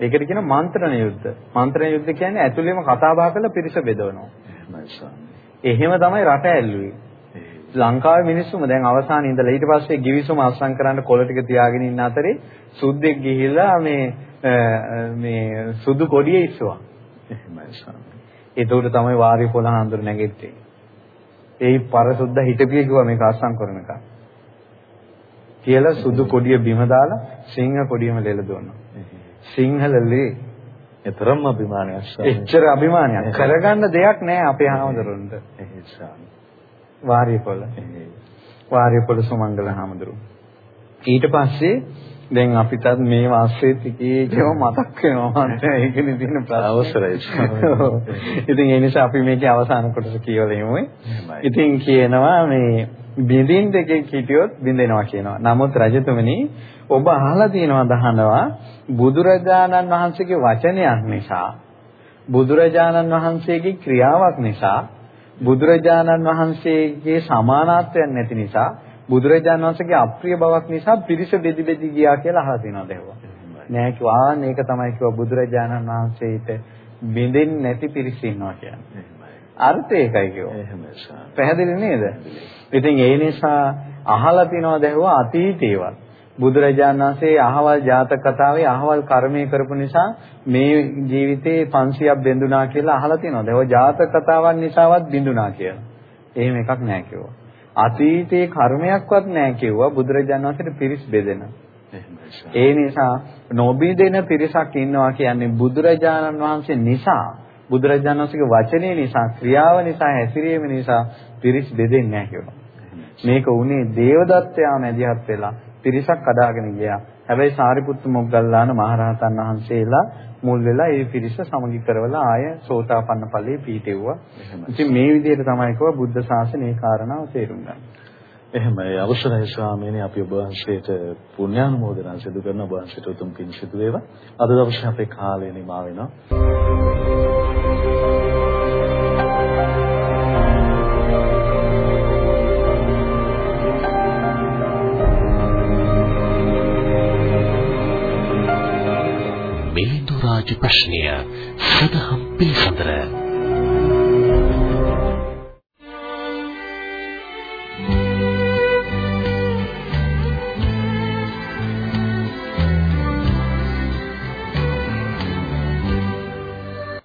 B: ඒකට කියන මන්ත්‍රණ යුද්ධ. මන්ත්‍රණ යුද්ධ කියන්නේ ඇතුළේම කතා බහ කරලා පිරිස බෙදවනවා. එහෙම තමයි රට ඇල්ලුවේ. ලංකාවේ මිනිස්සුම දැන් අවසානයේ ඉඳලා ඊට පස්සේ givisum අස්සම් කරන්න කොළ ටික තියාගෙන ඉන්න අතරේ සුද්දෙක් ගිහිල්ලා මේ මේ සුදු කොඩිය ඉස්සුවා. ඒතකොට තමයි වාරිය පොළ හඳුර නැගෙත්තේ. ඒ පරසුද්ද හිටපිය කිව්වා මේක අස්සම් කරන එක. කියලා සුදු කොඩිය බිම දාලා සිංහ කොඩියම ලෙල දුන්නා. සිංහලලේ
A: එතරම් අභිමානයක්
B: එච්චර අභිමානයක් කරගන්න දෙයක් නැහැ අපේ ආමඳුරන්ට.
A: එහෙයි ස්වාමී.
B: වාරියපොළ. වාරියපොළ සුමංගල හාමුදුරුවෝ. ඊට පස්සේ දැන් අපිටත් මේ වාස්සේ ටිකේකම මතක් වෙනවා මන්ට ඒකනේ තියෙන
A: අවසරයි.
B: ඉතින් ඒ නිසා අපි මේකේ අවසාන කොටස කියවලා ඉමු. ඉතින් කියනවා මේ බින්දින් දෙකෙක් හිටියොත් බින්දෙනවා කියනවා. නමුත් රජතුමනි ඔබ අහලා තියෙනවා දහනවා බුදුරජාණන් වහන්සේගේ වචනයක් නිසා බුදුරජාණන් වහන්සේගේ ක්‍රියාවක් නිසා බුදුරජාණන් වහන්සේගේ සමානාත්වයක් නැති නිසා බුදුරජාණන් වහන්සේගේ අප්‍රිය බවක් නිසා පිරිස බෙදි බෙදි ගියා කියලා අහලා තියෙනවා දෙවවා. නෑ කිව්වා මේක තමයි කිව්වා බුදුරජාණන් වහන්සේට බින්දෙන්නේ නැති පිරිස ඉන්නවා කියන්නේ. අර්ථය ඒකයි කිව්වා. පැහැදිලි නේද? ඉතින් ඒ නිසා අහලා තියනවා දැහුවා අතීතේවත් බුදුරජාණන් වහන්සේ අහවල් ජාතක කතාවේ අහවල් කර්මයේ කරපු නිසා මේ ජීවිතේ 500ක් බෙන්දුනා කියලා අහලා තියෙනවා. ඒක ජාතක කතාවන් නිසාවත් බින්දුනා කියලා. එහෙම එකක් නෑ කිව්වා. අතීතයේ කර්මයක්වත් නැහැ කිව්වා බුදුරජාණන් වහන්සේට පිරිස් බෙදෙන. ඒ නිසා නොබිදෙන පිරිසක් ඉන්නවා කියන්නේ බුදුරජාණන් වහන්සේ නිසා බුදුරජාණන් වහන්සේගේ වචනේ නිසා ක්‍රියාව නිසා හැසිරීම නිසා පිරිස් බෙදෙන්නේ නැහැ කිව්වා. මේක උනේ දේවදත්තයා මැදිහත් වෙලා පිරිසක් අදාගෙන ගියා. හැබැයි සාරිපුත්තු මොග්ගල්ලාන මහරහතන් වහන්සේලා මුල් වෙලා ඒ පිරිස සමගි කරවලා ආය සෝතාපන්න ඵලයේ පීටෙව්වා. ඉතින් මේ විදිහට තමයි කව බුද්ධ ශාසනයේ කාරණාව තේරුම් ගන්න.
A: එහෙමයි අවසරයි ස්වාමීනි අපි ඔබ වහන්සේට පුණ්‍යානුමෝදනා සිදු කරන ඔබ වහන්සේට උතුම් පින් සිදු වේවා. අද දවසේ අපේ කාලය නිමා වෙනවා.
C: රාජ ප්‍රශ්නය සදහම් පිළිසඳර